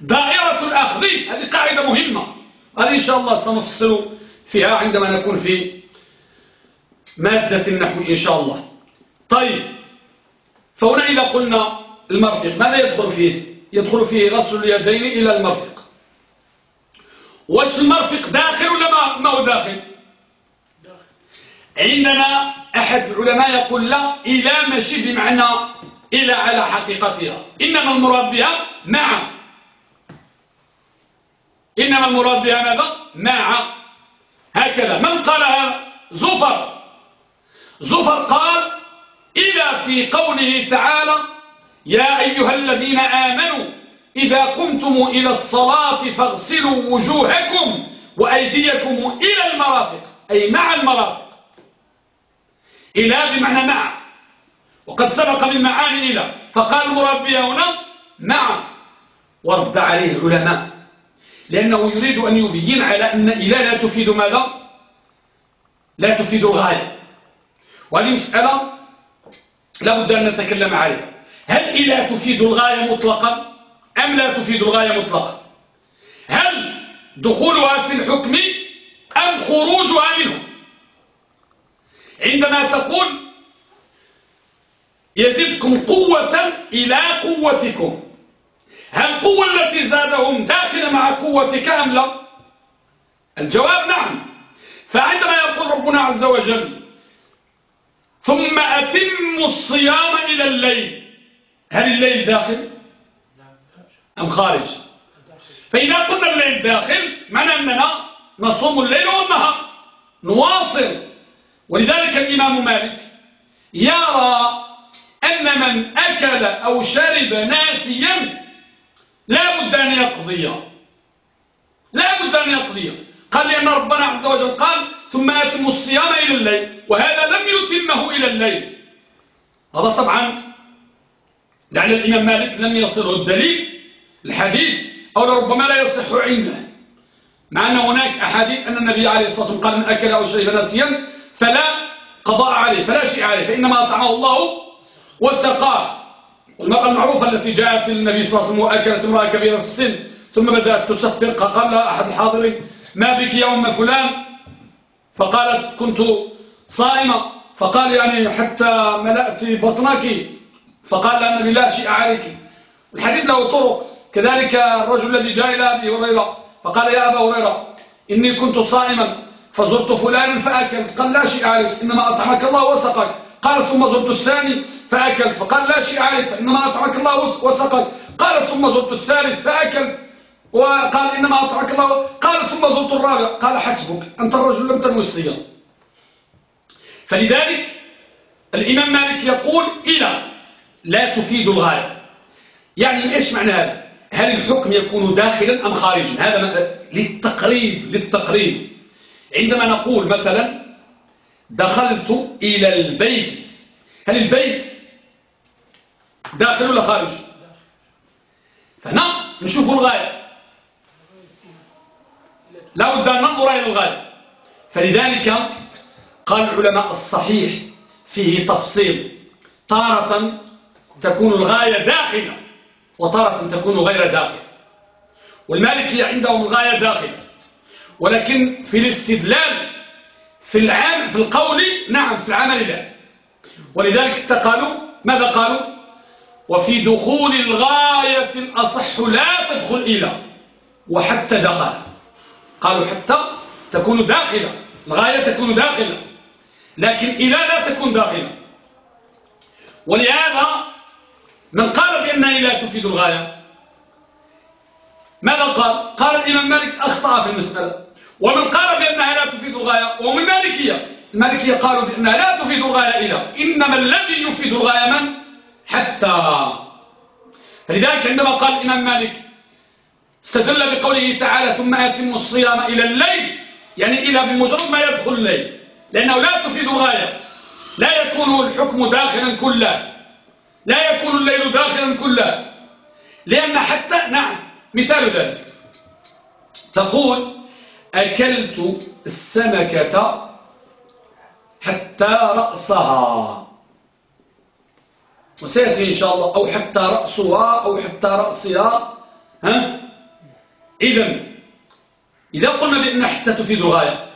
دائرة الأخذ هذه قاعدة مهمة. هذه إن شاء الله سنفصل فيها عندما نكون في مادة النحو إن شاء الله. طيب فهنا إذا قلنا المرفق ماذا يدخل فيه؟ يدخل فيه غسل اليدين إلى المرفق. واش المرفق داخل ولا ما هو داخل؟ عندنا أحد العلماء يقول لا إلى ماشي بمعنى إلى على حقيقتها. إنما المراد بها مع. إنما المراد بها ماذا؟ مع. هكذا. من قالها؟ زفر. زفر قال إذا في قوله تعالى يا أيها الذين آمنوا إذا قمتم إلى الصلاة فاغسلوا وجوهكم وأيديكم إلى المرافق أي مع المرافق. إلى بمعنى مع. وقد سبق من معاني إلى. فقال المراد بها هنا مع. ورد عليه العلماء. لأنه يريد أن يبين على أن إلى لا تفيد ماذا؟ لا تفيد الغاية. وهذه مسألة لابد أن نتكلم عليها هل إلى تفيد الغاية مطلقا أم لا تفيد الغاية مطلقا؟ هل دخولها في الحكم أم خروجها منه؟ عندما تقول يزدكم قوة إلى قوتكم هل القوة التي زادهم داخل مع قوتك أم لا؟ الجواب نعم. فعندما يقول ربنا عز وجل ثم أتم الصيام إلى الليل. هل الليل داخل؟ أم خارج؟ فإذا قلنا الليل داخل معنى أننا نصوم الليل والنهار. نواصل. ولذلك الإمام مالك يرى أن من أكل أو شرب ناسيا لا بد أن يقضي. لا بد أن يقضي. قال لأن ربنا عز وجل قال ثم أتم الصيام إلى الليل وهذا لم يتمه إلى الليل. هذا طبعا لعل الإمام مالك لم يصله الدليل الحديث أو لربما لا يصح عنده. مع أن هناك أحاديث أن النبي عليه الصلاة والسلام قال من أكل أو شرب ناسيا فلا قضاء عليه فلا شيء عليه فإنما أطعمه الله وسقاه. والمرأة المعروفة التي جاءت للنبي صلى الله عليه وسلم وأكلت امرأة كبيرة في السن ثم بدأت تسفر قال لها أحد الحاضرين ما بك يا أم فلان؟ فقالت كنت صائمة. فقال يعني حتى ملأت بطنك. فقال أن لا شيء عليك. الحديث له طرق. كذلك الرجل الذي جاء إلى أبي هريرة فقال يا أبا هريرة إني كنت صائما فزرت فلانا فأكلت. قال لا شيء عليك إنما أطعمك الله وسقك. قال ثم زرت الثاني فأكلت. فقال لا شيء عليك إنما أطعمك الله وسقك. قال ثم زرت الثالث فأكلت. وقال إنما أطعمك الله. قال ثم زرت الرابع. قال حسبك. أنت الرجل لم تنوي الصيام فلذلك الإمام مالك يقول إلى لا تفيد الغاية. يعني إيش معنى هذا؟ هل الحكم يكون داخلا أم خارجا؟ هذا للتقريب للتقريب. عندما نقول مثلا دخلت إلى البيت هل البيت داخل ولا خارج؟ فهنا نشوف الغاية. لا بد أن ننظر إلى الغاية. فلذلك قال العلماء الصحيح فيه تفصيل. تارة تكون الغاية داخلة وتارة تكون غير داخلة. والمالكية عندهم الغاية داخلة. ولكن في الاستدلال في العام في القول نعم في العمل لا. ولذلك قالوا ماذا قالوا؟ وفي دخول الغاية الأصح لا تدخل إلى وحتى دخل. قالوا حتى تكون داخلة الغاية تكون داخلة. لكن إلى لا تكون داخلة. ولهذا من قال بأنها لا تفيد الغاية ماذا قال؟ قال الإمام مالك أخطأ في المسألة. ومن قال بأنها لا تفيد الغاية ومن المالكية المالكية قالوا بأنها لا تفيد الغاية إلى. إنما الذي يفيد الغاية من؟ حتى. فلذلك عندما قال الإمام مالك استدل بقوله تعالى ثم أتم الصيام إلى الليل. يعني إلى بمجرد ما يدخل الليل. لأنه لا تفيد الغاية لا يكون الحكم داخلا كله. لا يكون الليل داخلا كله. لأن حتى نعم مثال ذلك. تقول أكلت السمكة حتى رأسها. وسيأتي إن شاء الله أو حتى رأسها أو حتى رأسها. ها؟ إذا إذا قلنا بأن حتى تفيد الغاية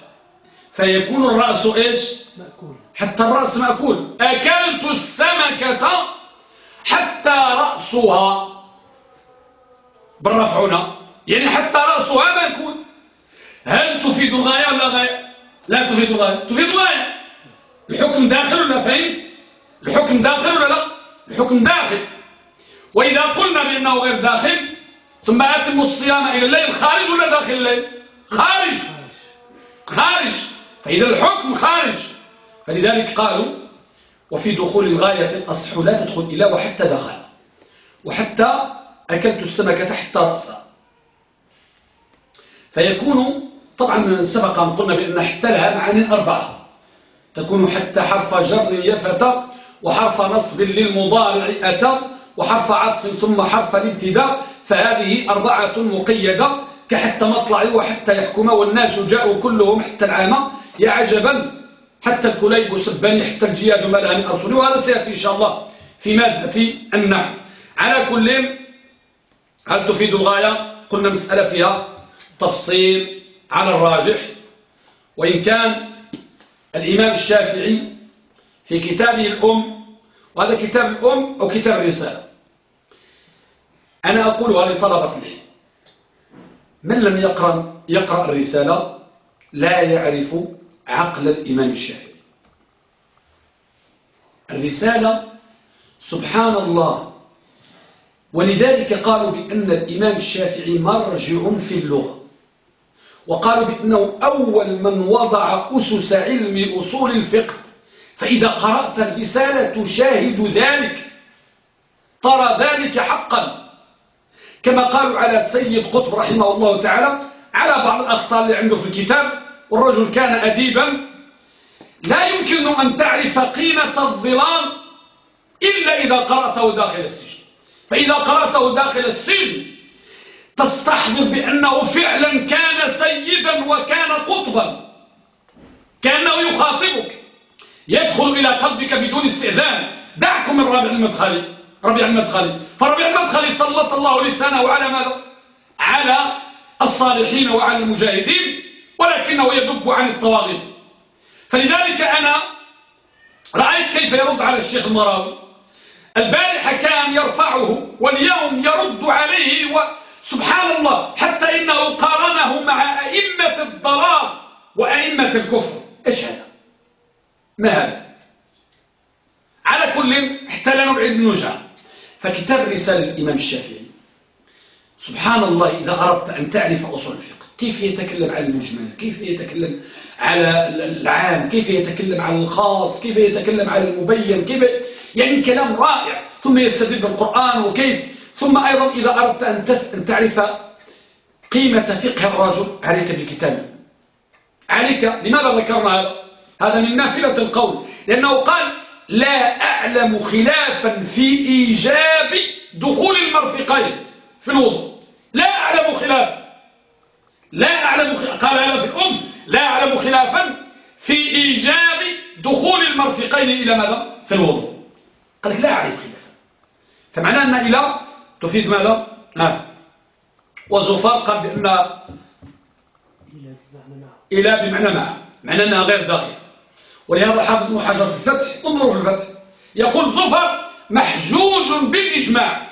فيكون الرأس إيش؟ مأكول. حتى الرأس مأكول. أكلت السمكة حتى رأسها بالرفع هنا يعني حتى رأسها مأكول. هل تفيد الغاية ولا غاية؟ لا تفيد الغاية. تفيد الغاية. الحكم داخل ولا فهمت الحكم داخل ولا لا؟ الحكم داخل. وإذا قلنا بأنه غير داخل ثم أتم الصيام إلى الليل. خارج ولا داخل الليل؟ خارج. خارج. فإذا الحكم خارج. فلذلك قالوا وفي دخول الغاية الأصح لا تدخل إلى وحتى دخل. وحتى أكلت السمكة حتى رأسها فيكون طبعا سبق أن قلنا بأن حتى لها معاني أربعة تكون حتى حرف جر يفت وحرف نصب للمضارع أتى وحرف عطف ثم حرف الابتداء فهذه أربعة مقيدة كحتى مطلع وحتى يحكم والناس جاءوا كلهم حتى العام يا عجبا حتى الكليب سباني حتى الجياد لها من أرسل وهذا سيأتي إن شاء الله في مادة النحو. على كل هل تفيد الغاية؟ قلنا مسألة فيها تفصيل على الراجح. وإن كان الإمام الشافعي في كتابه الأم وهذا كتاب الأم أو كتاب الرسالة. أنا أقولها لطلبة العلم من لم يقرأ, يقرأ الرسالة لا يعرف عقل الإمام الشافعي. الرسالة سبحان الله. ولذلك قالوا بأن الإمام الشافعي مرجع في اللغة. وقالوا بأنه أول من وضع أسس علم أصول الفقه. فإذا قرأت الرسالة تشاهد ذلك. ترى ذلك حقا. كما قالوا على سيد قطب رحمه الله تعالى على بعض الأخطاء اللي عنده في الكتاب والرجل كان أديبا. لا يمكن أن تعرف قيمة الظلام إلا إذا قرأته داخل السجن. فإذا قرأته داخل السجن تستحضر بأنه فعلا كان سيدا وكان قطبا. كأنه يخاطبك يدخل إلى قلبك بدون استئذان. دعكم من ربيع المدخلي. ربيع المدخلي فربيع المدخلي سلط الله لسانه على ماذا؟ على الصالحين وعلى المجاهدين ولكنه يدب عن الطواغيت. فلذلك أنا رأيت كيف يرد على الشيخ المراوي البارحة كان يرفعه واليوم يرد عليه وسبحان الله حتى إنه قارنه مع أئمة الضلال وأئمة الكفر. إيش هذا؟ ما هذا؟ على كل حتى لا نبعد النجاة فكتاب رسالة الإمام الشافعي. سبحان الله إذا أردت أن تعرف أصول الفقه كيف يتكلم عن المجمل؟ كيف يتكلم على العام؟ كيف يتكلم عن الخاص؟ كيف يتكلم عن المبين؟ كيف؟ يعني كلام رائع. ثم يستدل بالقرآن وكيف؟ ثم أيضا إذا أردت أن, تف... أن تعرف قيمة فقه الرجل عليك بكتابه عليك. لماذا ذكرنا هذا؟ هذا من نافلة القول. لأنه قال لا أعلم خلافا في إيجاب دخول المرفقين في الوضوء. لا أعلم خلافا لا أعلم قال هذا في الأم. لا أعلم خلافا في إيجاب دخول المرفقين إلى ماذا؟ في الوضوء. قال لك لا أعرف خلافا. فمعناه أن إلى تفيد ماذا؟ آه. وزفر قال بأن إلى بمعنى مع معنى أنها غير داخل ولهذا حافظ ابن حجر في الفتح انظروا في الفتح. يقول زفر محجوج بالإجماع.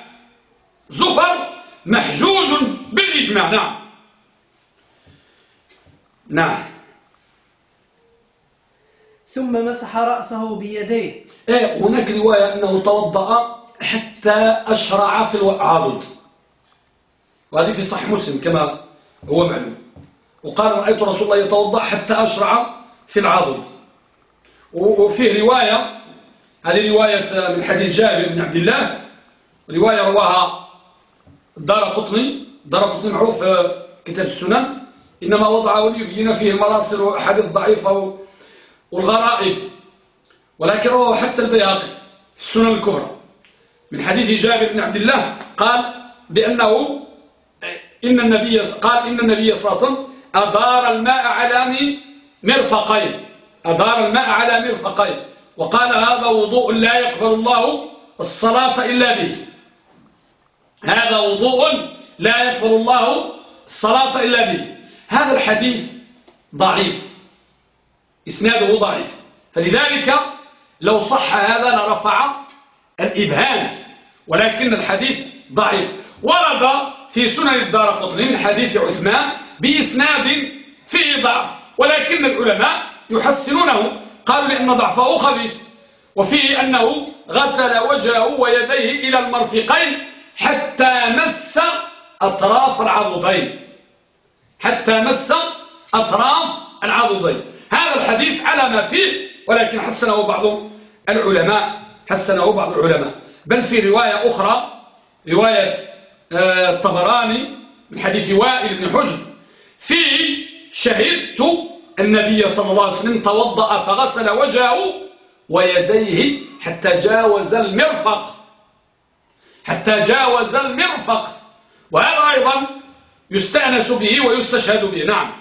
زفر محجوج بالإجماع. نعم. نعم. ثم مسح رأسه بيديه. إيه هناك رواية أنه توضأ حتى أشرع في العضد وهذه في صحيح مسلم كما هو معلوم. وقال رأيت رسول الله يتوضأ حتى أشرع في العضد وفيه رواية هذه رواية من حديث جابر بن عبد الله رواية رواها الدار قطني دار قطني معروف في كتاب السنن إنما وضعه ليبين فيه المراصر والأحاديث الضعيفة والغرائب ولكن رواه حتى البيهقي في السنن الكبرى. من حديث جابر بن عبد الله قال بأنه إن النبي قال إن النبي صلى الله عليه وسلم أدار الماء على مرفقيه. أدار الماء على مرفقيه وقال هذا وضوء لا يقبل الله الصلاة إلا به. هذا وضوء لا يقبل الله الصلاة إلا به. هذا الحديث ضعيف. إسناده ضعيف. فلذلك لو صح هذا لرفع الإبهام. ولكن الحديث ضعيف. ورد في سنن الدار قطني من حديث عثمان بإسناد فيه ضعف. ولكن العلماء يحسنونه. قالوا لأن ضعفه خفيف وفيه أنه غسل وجهه ويديه إلى المرفقين حتى مس أطراف العضدين. حتى مس أطراف العضدين. هذا الحديث على ما فيه ولكن حسنه بعض العلماء. حسنه بعض العلماء. بل في رواية أخرى رواية آه، الطبراني من حديث وائل بن حجر في شهدت النبي صلى الله عليه وسلم توضأ فغسل وجهه ويديه حتى جاوز المرفق. حتى جاوز المرفق. وهذا أيضا يستأنس به ويستشهد به. نعم.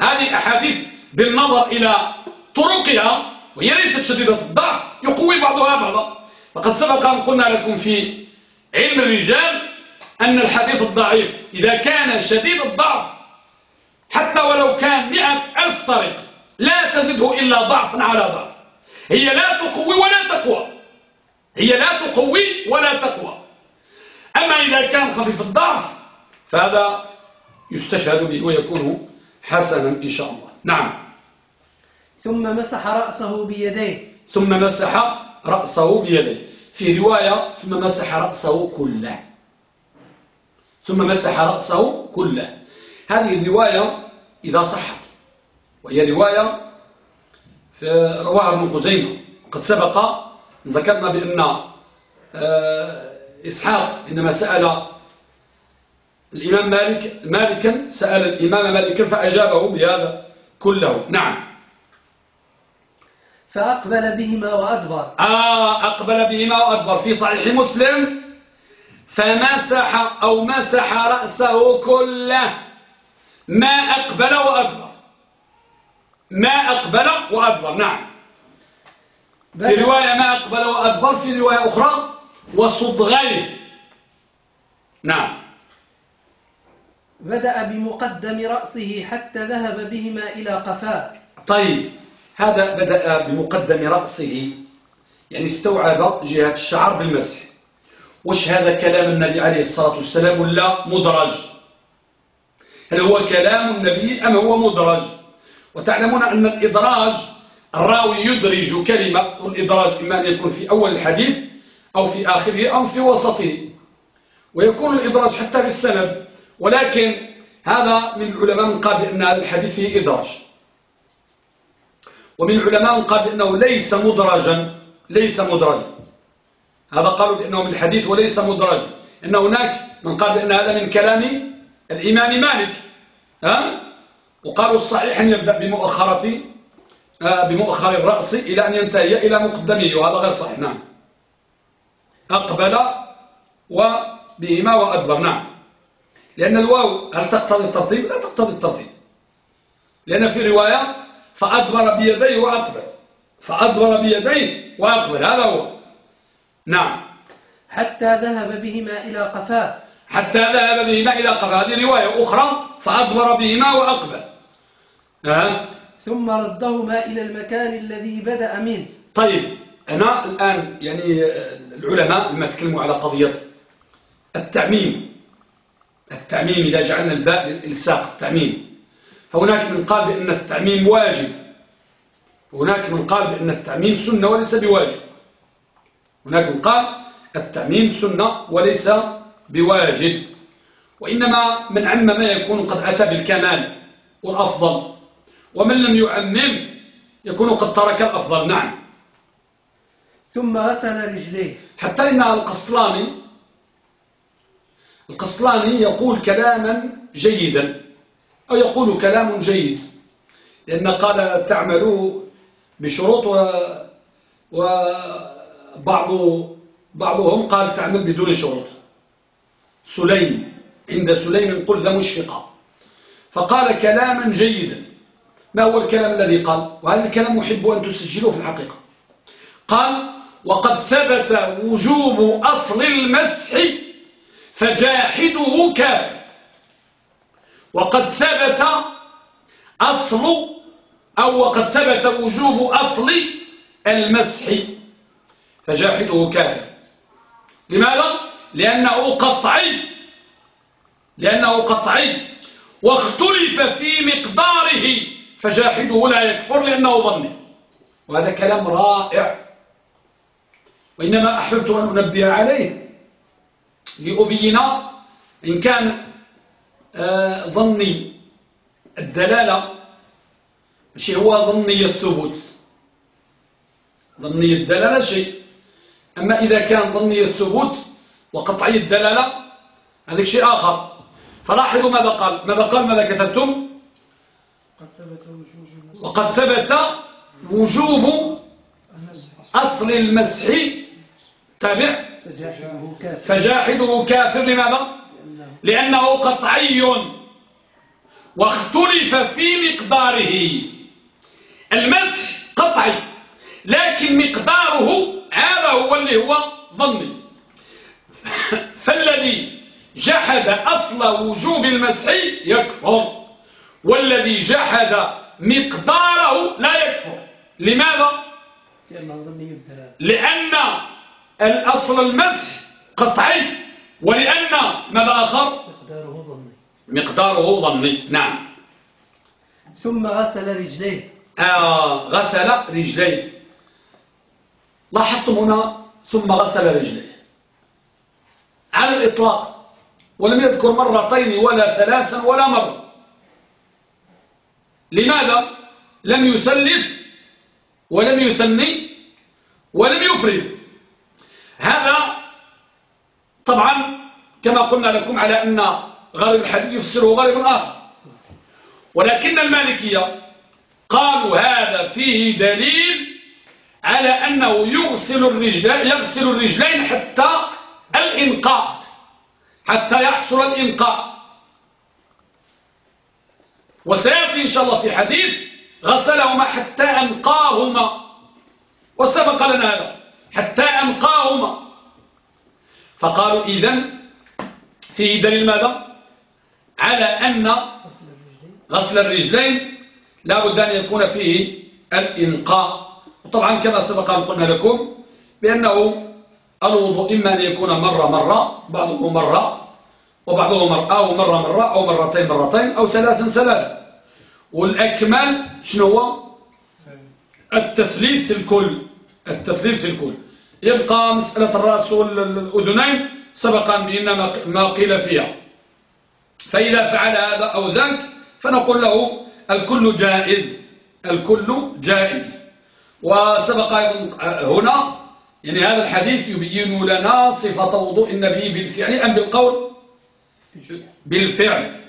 هذه أحاديث بالنظر إلى طرقها وهي ليست شديدة الضعف يقوي بعضها بعضا. وقد سبق أن قلنا لكم في علم الرجال أن الحديث الضعيف إذا كان شديد الضعف حتى ولو كان مئة ألف طريق لا تزده إلا ضعفا على ضعف. هي لا تقوي ولا تقوى. هي لا تقوي ولا تقوى. أما إذا كان خفيف الضعف فهذا يستشهد به ويكون حسنا إن شاء الله. نعم. ثم مسح رأسه بيديه. ثم مسح رأسه بيديه في رواية ثم مسح رأسه كله. ثم مسح رأسه كله. هذه الرواية إذا صحت وهي رواية رواها ابن خزيمة. قد سبق ذكرنا بأن آه، إسحاق إنما سأل الإمام مالك مالكا سأل الإمام مالكا فأجابه بهذا كله. نعم. فأقبل بهما وأدبر. آه أقبل بهما وأدبر. في صحيح مسلم فمسح أو مسح رأسه كله. ما أقبل وأدبر ما أقبل وأدبر نعم. في رواية ما أقبل وأدبر في رواية أخرى وصدغيه نعم. بدأ بمقدم رأسه حتى ذهب بهما إلى قفاه. طيب هذا بدأ بمقدم رأسه يعني استوعب جهة الشعر بالمسح. وش هذا كلام النبي عليه الصلاة والسلام ولا مدرج؟ هل هو كلام النبي أم هو مدرج؟ وتعلمون أن الإدراج الراوي يدرج كلمة والإدراج إما أن يكون في أول الحديث أو في آخره أو في وسطه. ويكون الإدراج حتى في السند. ولكن هذا من العلماء من قال بأن الحديث فيه إدراج. ومن العلماء من قال بأنه ليس مدرجا ليس مدرجا. هذا قالوا بأنه من الحديث وليس مدرجا. إن هناك من قال بأن هذا من كلام الإمام مالك ها؟ وقالوا الصحيح أن يبدأ بمؤخرة آه، بمؤخر الرأس إلى أن ينتهي إلى مقدمه وهذا غير صحيح نعم. أقبل وبهما وأدبر نعم. لأن الواو هل تقتضي الترتيب؟ لا تقتضي الترتيب. لأن في رواية فأدبر بيديه وأقبل فأدبر بيديه وأقبل هذا هو. نعم. حتى ذهب بهما إلى قفاه. حتى ذهب بهما إلى قفاه هذه رواية أخرى فأدبر بهما وأقبل. أه؟ ثم ردهما إلى المكان الذي بدأ منه. طيب أنا الآن يعني العلماء لما تكلموا على قضية التعميم التعميم إذا جعلنا الباء للإلساق التعميم. فهناك من قال بأن التعميم واجب. هناك من قال بأن التعميم سنة وليس بواجب. هناك من قال التعميم سنة وليس بواجب. وإنما من عم ما يكون قد أتى بالكمال والأفضل. ومن لم يعمم يكون قد ترك الأفضل. نعم. ثم غسل رجليه. حتى إن القسطلاني القسطلاني يقول كلاما جيدا أو يقول كلام جيد. لأن قال تعمل بشروط و وبعض بعضهم قال تعمل بدون شروط. سليم. عند سليم قل ذا مشفقة. فقال كلاما جيدا. ما هو الكلام الذي قال؟ وهذا الكلام أحب أن تسجلوه في الحقيقة؟ قال وقد ثبت وجوب أصل المسح فجاحده كافر. وقد ثبت أصل أو وقد ثبت وجوب أصل المسح فجاحده كافر. لماذا؟ لأنه قطعي. لأنه قطعي. واختلف في مقداره. فجاحده لا يكفر لأنه ظني وهذا كلام رائع. وإنما أحببت أن أنبه عليه. لأبين إن كان آه، ظني الدلالة. ماشي هو ظني الثبوت. ظني الدلالة شيء. أما إذا كان ظني الثبوت وقطعي الدلالة. هذا شيء آخر. فلاحظوا ماذا قال. ماذا قال ماذا كتبتم؟ وقد ثبت وجوب أصل المسح. تابع. فجاحده كافر لماذا؟ لأنه قطعي. واختلف في مقداره. المسح قطعي لكن مقداره هذا هو اللي هو ظني. فالذي جحد أصل وجوب المسح يكفر والذي جحد مقداره لا يكفر. لماذا؟ لأن الأصل المسح قطعي ولأن ماذا آخر؟ مقداره ظني. مقداره ظني. نعم. ثم غسل رجليه. آه غسل رجليه. لاحظتم هنا ثم غسل رجليه. على الإطلاق ولم يذكر مرتين ولا ثلاثا ولا مرة. لماذا؟ لم يثلث ولم يثني ولم يفرد. هذا طبعا كما قلنا لكم على أن غالب الحديث يفسره غالب آخر. ولكن المالكية قالوا هذا فيه دليل على أنه يغسل الرجلين يغسل الرجلين حتى الإنقاء حتى يحصل الإنقاء وسيأتي إن شاء الله في حديث غسلهما حتى أنقاهما. وسبق لنا هذا حتى أنقاهما. فقالوا إذن فيه دليل ماذا؟ على أن غسل الرجلين لا بد أن يكون فيه الإنقاء وطبعا كما سبق أن قلنا لكم بأنه الوضوء إما أن يكون مرة مرة بعضه مرة وبعضه مرة أو مرة مرة أو مرتين مرتين أو ثلاثا ثلاثا. والأكمل شنو هو؟ التثليث الكل. التثليث الكل. يبقى مسألة الرأس والأذنين سبقا بأن ما قيل فيها. فإذا فعل هذا أو ذاك فنقول له الكل جائز. الكل جائز. وسبق هنا يعني هذا الحديث يبين لنا صفة وضوء النبي بالفعل أم بالقول؟ بالفعل.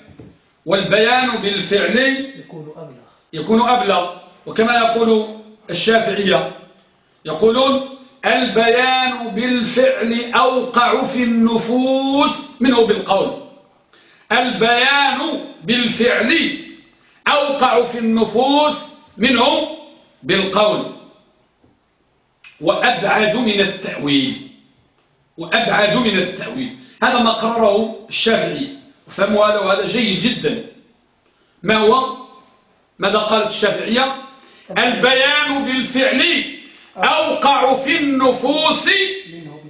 والبيان بالفعل يكون أبلغ. يكون أبلغ. وكما يقول الشافعية يقولون البيان بالفعل أوقع في النفوس منه بالقول. البيان بالفعل أوقع في النفوس منه بالقول. وأبعد من التأويل. وأبعد من التأويل. هذا ما قرره الشافعي. وفهموا هذا وهذا جيد جدا. ما هو؟ ماذا قالت الشافعية؟ البيان بالفعل أوقع في النفوس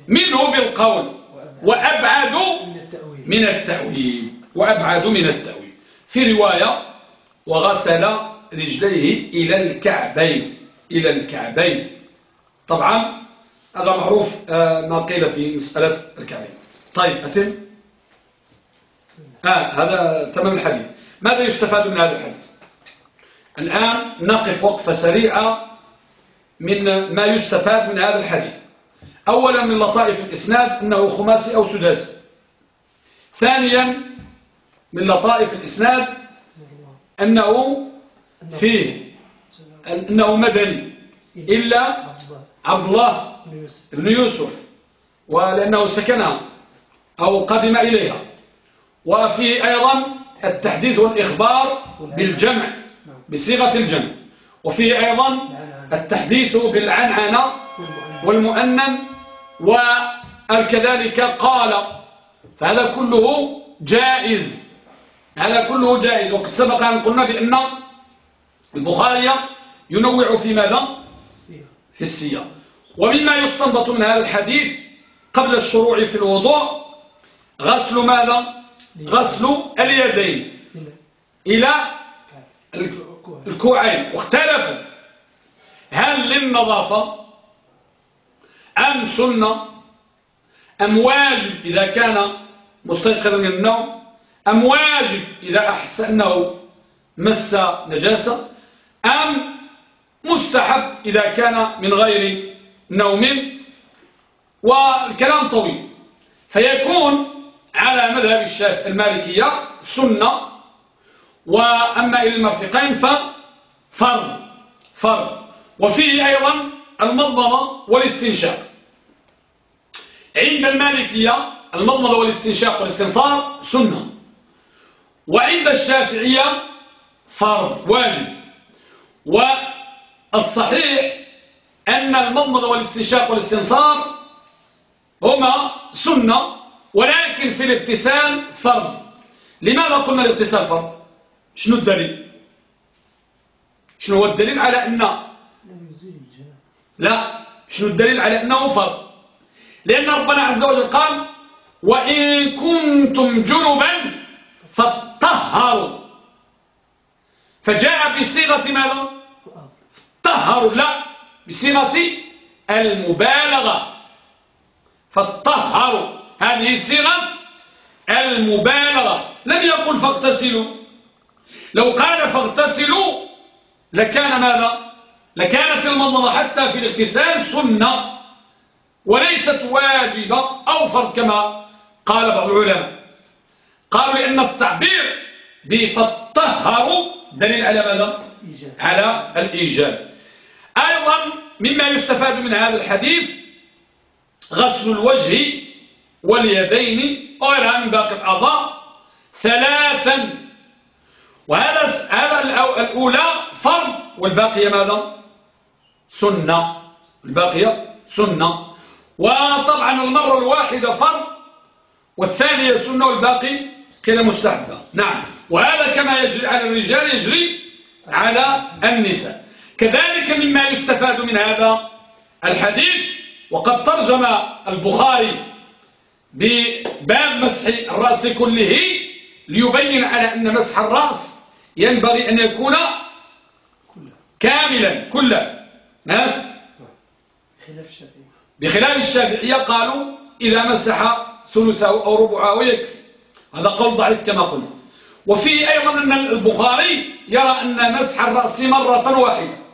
منه بالقول. وأبعد من التأويل. وأبعد من التأويل. في رواية وغسل رجليه إلى الكعبين. إلى الكعبين. طبعا هذا معروف آه، ما قيل في مسألة الكعبين. طيب أتم؟ آه هذا تمام الحديث. ماذا يستفاد من هذا الحديث؟ الآن نقف وقفة سريعة من ما يستفاد من هذا الحديث. أولا من لطائف الإسناد أنه خماسي أو سداسي. ثانيا من لطائف الإسناد أنه فيه أنه مدني. إلا عبد الله بن يوسف ولأنه سكنها أو قدم إليها. وفيه أيضا التحديث والإخبار بالجمع بصيغة الجمع. وفيه أيضا التحديث بالعنعنة والمؤنن. وكذلك قال. فهذا كله جائز. هذا كله جائز. وقد سبق أن قلنا بأن البخاري ينوع في ماذا؟ في السياق. ومما يستنبط من هذا الحديث قبل الشروع في الوضوء غسل ماذا؟ غسل اليدين إلى الكوعين. واختلفوا. هل للنظافة أم سنة؟ أم واجب إذا كان مستيقظا من النوم؟ أم واجب إذا أحس أنه مس نجاسة؟ أم مستحب إذا كان من غير نوم والكلام طويل. فيكون على مذهب الشافعي المالكية سنة وأما إلى المرفقين ففرض فرض. وفيه أيضا المضمضة والاستنشاق. عند المالكية المضمضة والاستنشاق والاستنثار سنة. وعند الشافعية فرض واجب. والصحيح أن المضمضة والاستنشاق والاستنثار هما سنة ولكن في الاغتسال فرض. لماذا قلنا الاغتسال فرض؟ شنو الدليل؟ شنو هو الدليل على أن لا شنو الدليل على أنه فرض؟ لأن ربنا عز وجل قال وإن كنتم جنبا فطهروا فجاء بصيغة ماذا؟ طهروا. لا. بصيغة المبالغة. فطهروا هذه صيغة المبالغة. لم يقل فاغتسلوا. لو قال فاغتسلوا لكان ماذا؟ لكانت المضمضة حتى في الاغتسال سنة وليست واجبة أو فرض كما قال بعض العلماء. قالوا لأن التعبير بفطهروا دليل على ماذا؟ على الإيجاب. أيضا مما يستفاد من هذا الحديث غسل الوجه واليدين وغيرها من باقي الأعضاء ثلاثا. وهذا هذا الأولى فرض والباقية ماذا؟ سنة. الباقية سنة. وطبعا المرة الواحدة فرض والثانية سنة والباقي كده مستحبة. نعم. وهذا كما يجري على الرجال يجري على النساء. كذلك مما يستفاد من هذا الحديث وقد ترجم البخاري بباب مسح الرأس كله ليبين على أن مسح الرأس ينبغي أن يكون كاملا كله بخلاف الشافعية قالوا إذا مسح ثلثه أو ربعه يكفي. هذا قول ضعيف كما قلنا. وفيه أيضا أن البخاري يرى أن مسح الرأس مرة واحدة.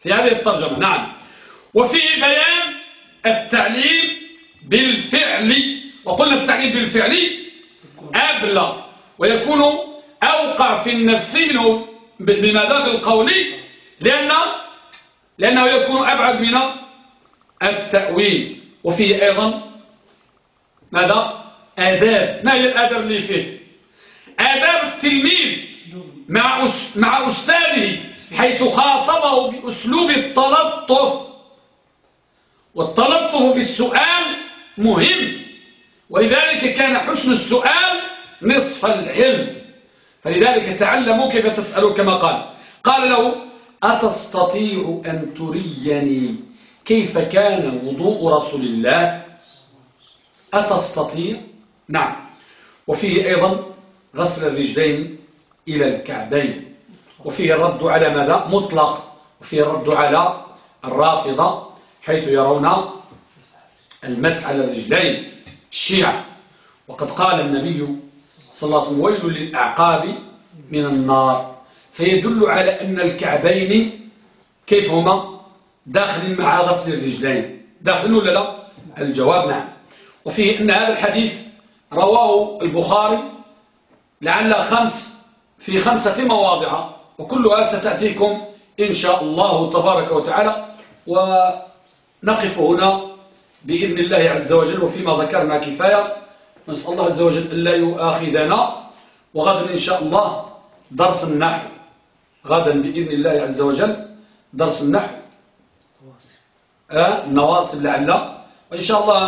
في هذه الترجمة. نعم. وفيه بيان التعليم بالفعل. وقلنا التعليم بالفعل أبلغ ويكون أوقع في النفس منه بماذا بالقول لأن لأنه يكون أبعد من التأويل. وفيه أيضا ماذا؟ آداب. ما هي الآداب اللي فيه؟ آداب التلميذ مع مع أستاذه. حيث خاطبه بأسلوب التلطف. والتلطف في السؤال مهم ولذلك كان حسن السؤال نصف العلم. فلذلك تعلموا كيف تسألوا كما قال. قال له أتستطيع أن تريني كيف كان وضوء رسول الله؟ أتستطيع؟ نعم. وفيه أيضا غسل الرجلين إلى الكعبين. وفيه الرد على ماذا؟ مطلق. وفيه الرد على الرافضة حيث يرون المسح على الرجلين الشيعة وقد قال النبي صلى الله عليه وسلم ويل للأعقاب من النار. فيدل على أن الكعبين كيف هما داخل مع غسل الرجلين. داخل ولا لا؟ الجواب نعم. وفيه أن هذا الحديث رواه البخاري لعل خمس في خمسة مواضع. وكلها ستأتيكم إن شاء الله تبارك وتعالى. ونقف هنا بإذن الله عز وجل وفيما ذكرنا كفاية. نسأل الله عز وجل ألا يؤاخذنا. وغدا إن شاء الله درس النحو. غدا بإذن الله عز وجل درس النحو. آه؟ النواصب لعل. وإن شاء الله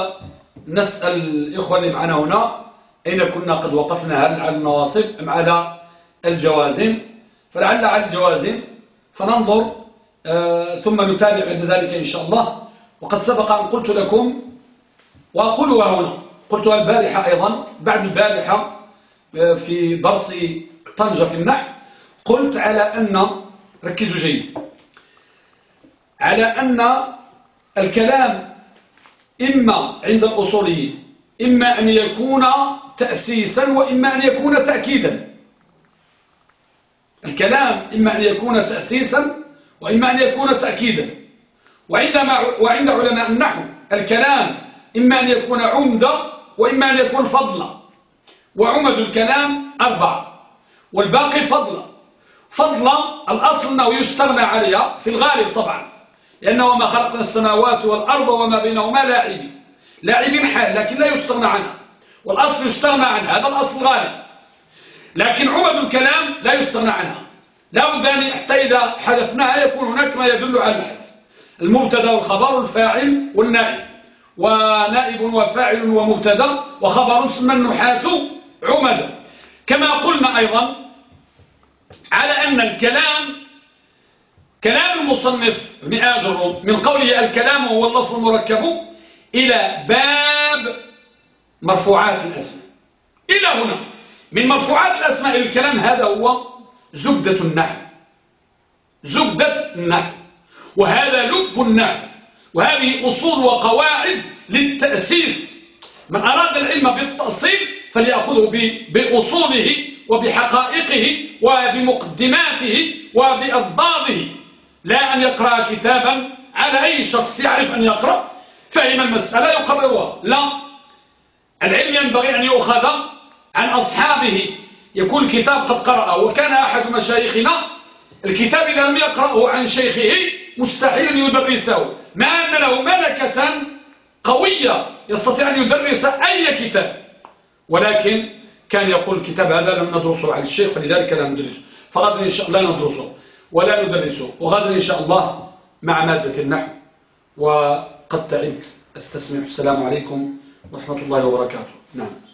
نسأل الإخوة اللي معنا هنا أين كنا قد وقفنا؟ هل على النواصب أم على الجوازم فلعل على الجوازم فننظر آه ثم نتابع بعد ذلك إن شاء الله. وقد سبق أن قلت لكم وأقولها هنا. قلتها البارحة أيضا بعد البارحة آه في درس طنجة في النحو قلت على أن ركزوا جيد. على أن الكلام إما عند الأصوليين إما أن يكون تأسيسا وإما أن يكون تأكيدا. الكلام إما أن يكون تأسيسا وإما أن يكون تأكيدا. وعندما وعند علماء النحو الكلام إما أن يكون عمدة وإما أن يكون فضلا وعمد الكلام أربعة والباقي فضلا فضلا الأصل أنه يستغنى عليها في الغالب طبعا لأنه ما خلقنا السماوات والأرض وما بينهما لاعبين. لاعبين حال لكن لا يستغنى عنها. والأصل يستغنى عنها هذا الأصل الغالب. لكن عمد الكلام لا يستغنى عنها. لا بد أن حتى إذا حذفناها يكون هناك ما يدل على الحذف المبتدا والخبر والفاعل والنائب. ونائب وفاعل ومبتدا وخبر اسم النحاة عمدا. كما قلنا أيضا على أن الكلام كلام المصنف ابن آجر من قوله الكلام هو اللفظ المركب إلى باب مرفوعات الأسماء. إلى هنا. من مرفوعات الأسماء الكلام هذا هو زبدة النحو زبدة النحو وهذا لب النحو وهذه أصول وقواعد للتأسيس. من أراد العلم بالتأصيل فليأخذه بأصوله وبحقائقه وبمقدماته وبأضداده. لا أن يقرأ كتابا على أي شخص يعرف أن يقرأ. فهم المسألة يقررها. لا. العلم ينبغي أن يؤخذ عن أصحابه. يكون الكتاب قد قرأه. وكان أحد مشايخنا الكتاب إذا لم يقرأه عن شيخه مستحيل أن يدرسه. ما أن له ملكة قوية يستطيع أن يدرس أي كتاب. ولكن كان يقول الكتاب هذا لم ندرسه على الشيخ فلذلك لا ندرسه فغدا إن شاء الله ندرسه ولا ندرسه. وغدا إن شاء الله مع مادة النحو. وقد تعبت. أستسمع. السلام عليكم ورحمة الله وبركاته. نعم.